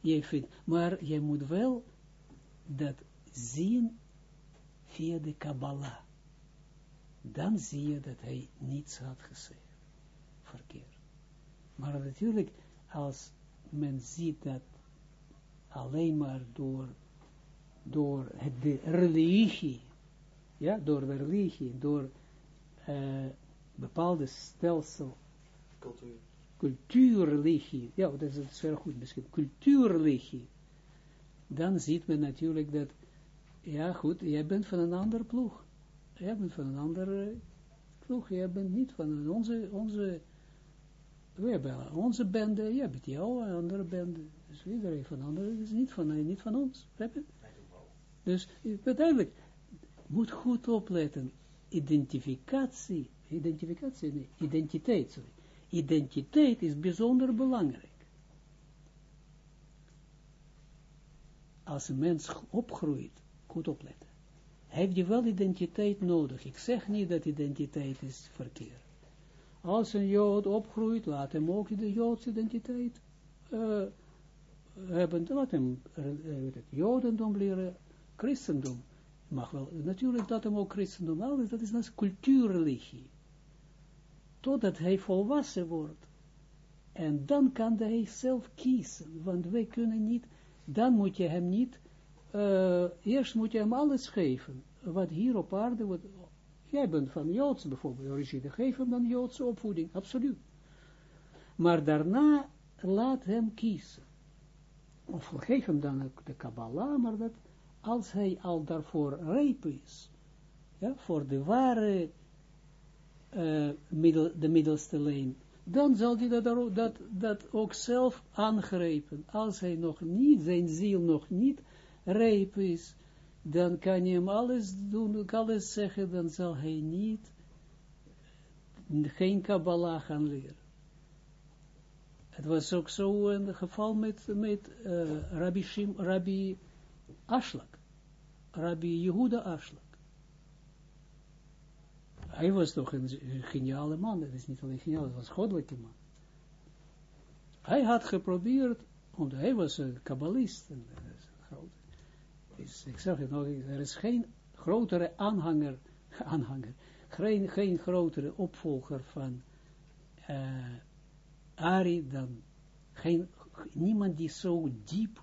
Je vindt, maar je moet wel dat zien via de Kabbalah. Dan zie je dat hij niets had gezegd. Verkeerd. Maar natuurlijk, als men ziet dat alleen maar door, door de religie, ja, door de religie, door uh, bepaalde stelsel, cultuur, cultuurreligie, ja, dat is, dat is goed misschien, cultuurreligie, dan ziet men natuurlijk dat, ja goed, jij bent van een ander ploeg, bent van een andere ploeg, jij bent niet van onze, onze, we hebben onze bende, jij bent jouw andere bende, dus iedereen van anderen is niet van, niet van ons, Dus uiteindelijk, moet goed opletten, identificatie, identificatie, nee, identiteit, sorry. Identiteit is bijzonder belangrijk. Als een mens opgroeit, goed opletten, heeft je wel identiteit nodig. Ik zeg niet dat identiteit is verkeerd. Als een Jood opgroeit, laat hem ook de Joodse identiteit uh, hebben. Laat hem uh, het Jodendom leren, christendom mag wel, natuurlijk dat hem ook christendom, alles, dat is een cultuurreligie. Totdat hij volwassen wordt. En dan kan hij zelf kiezen, want wij kunnen niet, dan moet je hem niet, uh, eerst moet je hem alles geven, wat hier op aarde, wat, jij bent van Joods bijvoorbeeld, origine, geef hem dan Joodse opvoeding, absoluut. Maar daarna laat hem kiezen. Of geef hem dan de Kabbalah, maar dat als hij al daarvoor rijp is, ja, voor de ware uh, middel, de middelste lijn, dan zal hij dat, dat, dat ook zelf aangrijpen. Als hij nog niet, zijn ziel nog niet rijp is, dan kan je hem alles doen, alles zeggen, dan zal hij niet, geen Kabbalah gaan leren. Het was ook zo een geval met, met uh, Rabbi, Shim, Rabbi Aslak. Rabbi Yehuda Aslak. Hij was toch een geniale man. Dat is niet alleen geniaal, het was een goddelijke man. Hij had geprobeerd, want hij was een kabbalist. En, ik zeg het nog, er is geen grotere aanhanger, aanhanger geen, geen grotere opvolger van uh, Ari dan, geen, niemand die zo diep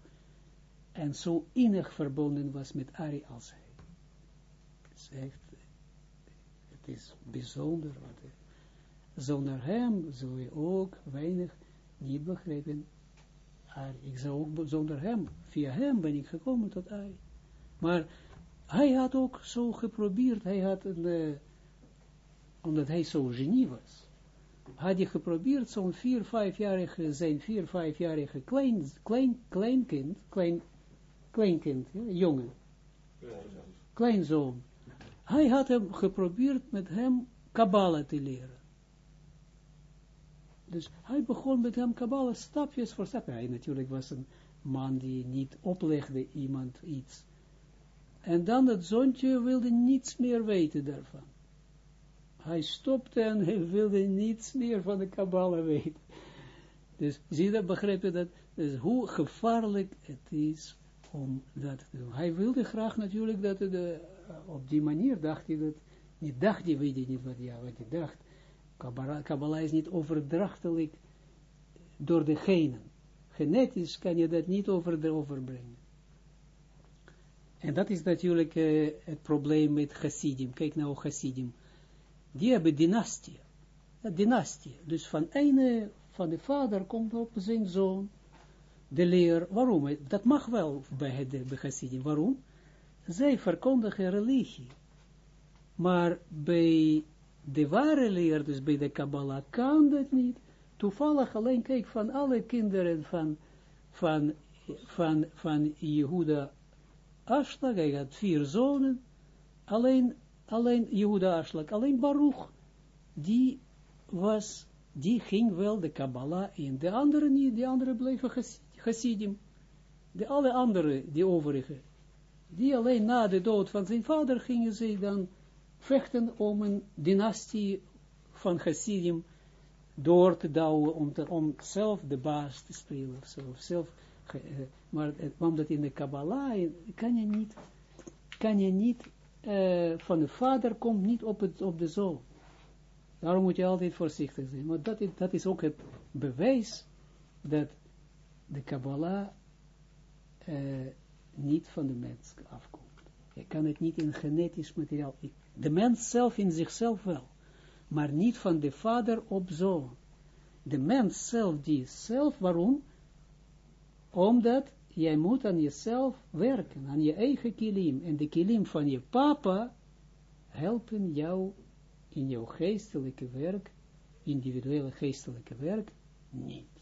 en zo innig verbonden was met Ari als hij. Het, het is bijzonder, want zonder hem zul je ook weinig niet begrijpen. Ik zou ook zonder hem, via hem ben ik gekomen tot Ari. Maar hij had ook zo geprobeerd, hij had een, uh, omdat hij zo genie was, had hij geprobeerd zo'n vier, vijfjarige, zijn vier, vijfjarige klein, klein, kleinkind, klein, kleinkind, jongen, kleinzoon. Hij had hem geprobeerd met hem Kabbalah te leren. Dus hij begon met hem Kabbalah stapjes voor stapjes. Hij natuurlijk was een man die niet oplegde iemand iets. En dan het zoontje wilde niets meer weten daarvan. Hij stopte en hij wilde niets meer van de Kabbalah weten. Dus zie dat, begrijp je dat? Dus hoe gevaarlijk het is om dat te doen. Hij wilde graag natuurlijk dat het, uh, op die manier dacht hij dat, niet dacht hij, weet niet wat, ja, wat hij dacht. Kabbalah is niet overdrachtelijk door de genen. Genetisch kan je dat niet over, overbrengen. En dat is natuurlijk uh, het probleem met Hasidim. Kijk nou Hasidim. Die hebben dynastie. Dynastie. Dus van ene, van de vader komt op zijn zoon. De leer, waarom? Dat mag wel bij, het, bij Hasidim. Waarom? Zij verkondigen religie. Maar bij de ware leer, dus bij de Kabbalah, kan dat niet. Toevallig alleen, kijk, van alle kinderen van, van, van, van Jehuda Ashlag, hij had vier zonen, alleen, alleen Jehuda Ashlag, alleen Baruch, die was, die ging wel de Kabbalah in, de anderen niet, de anderen bleven Hasidim, de alle anderen, die overige, die alleen na de dood van zijn vader gingen ze dan vechten om een dynastie van Hasidim door te douwen, om, om zelf de baas te spelen, of zo, maar omdat in de Kabbalah kan je niet, kan je niet, van de vader komt niet op, het, op de zoon. Daarom moet je altijd voorzichtig zijn. Maar dat is, dat is ook het bewijs dat de Kabbalah niet van de mens afkomt. Je kan het niet in genetisch materiaal. De mens zelf in zichzelf wel. Maar niet van de vader op zoon. De mens zelf, die zelf, waarom? Omdat jij moet aan jezelf werken, aan je eigen kilim. En de kilim van je papa helpen jou in jouw geestelijke werk, individuele geestelijke werk, niet.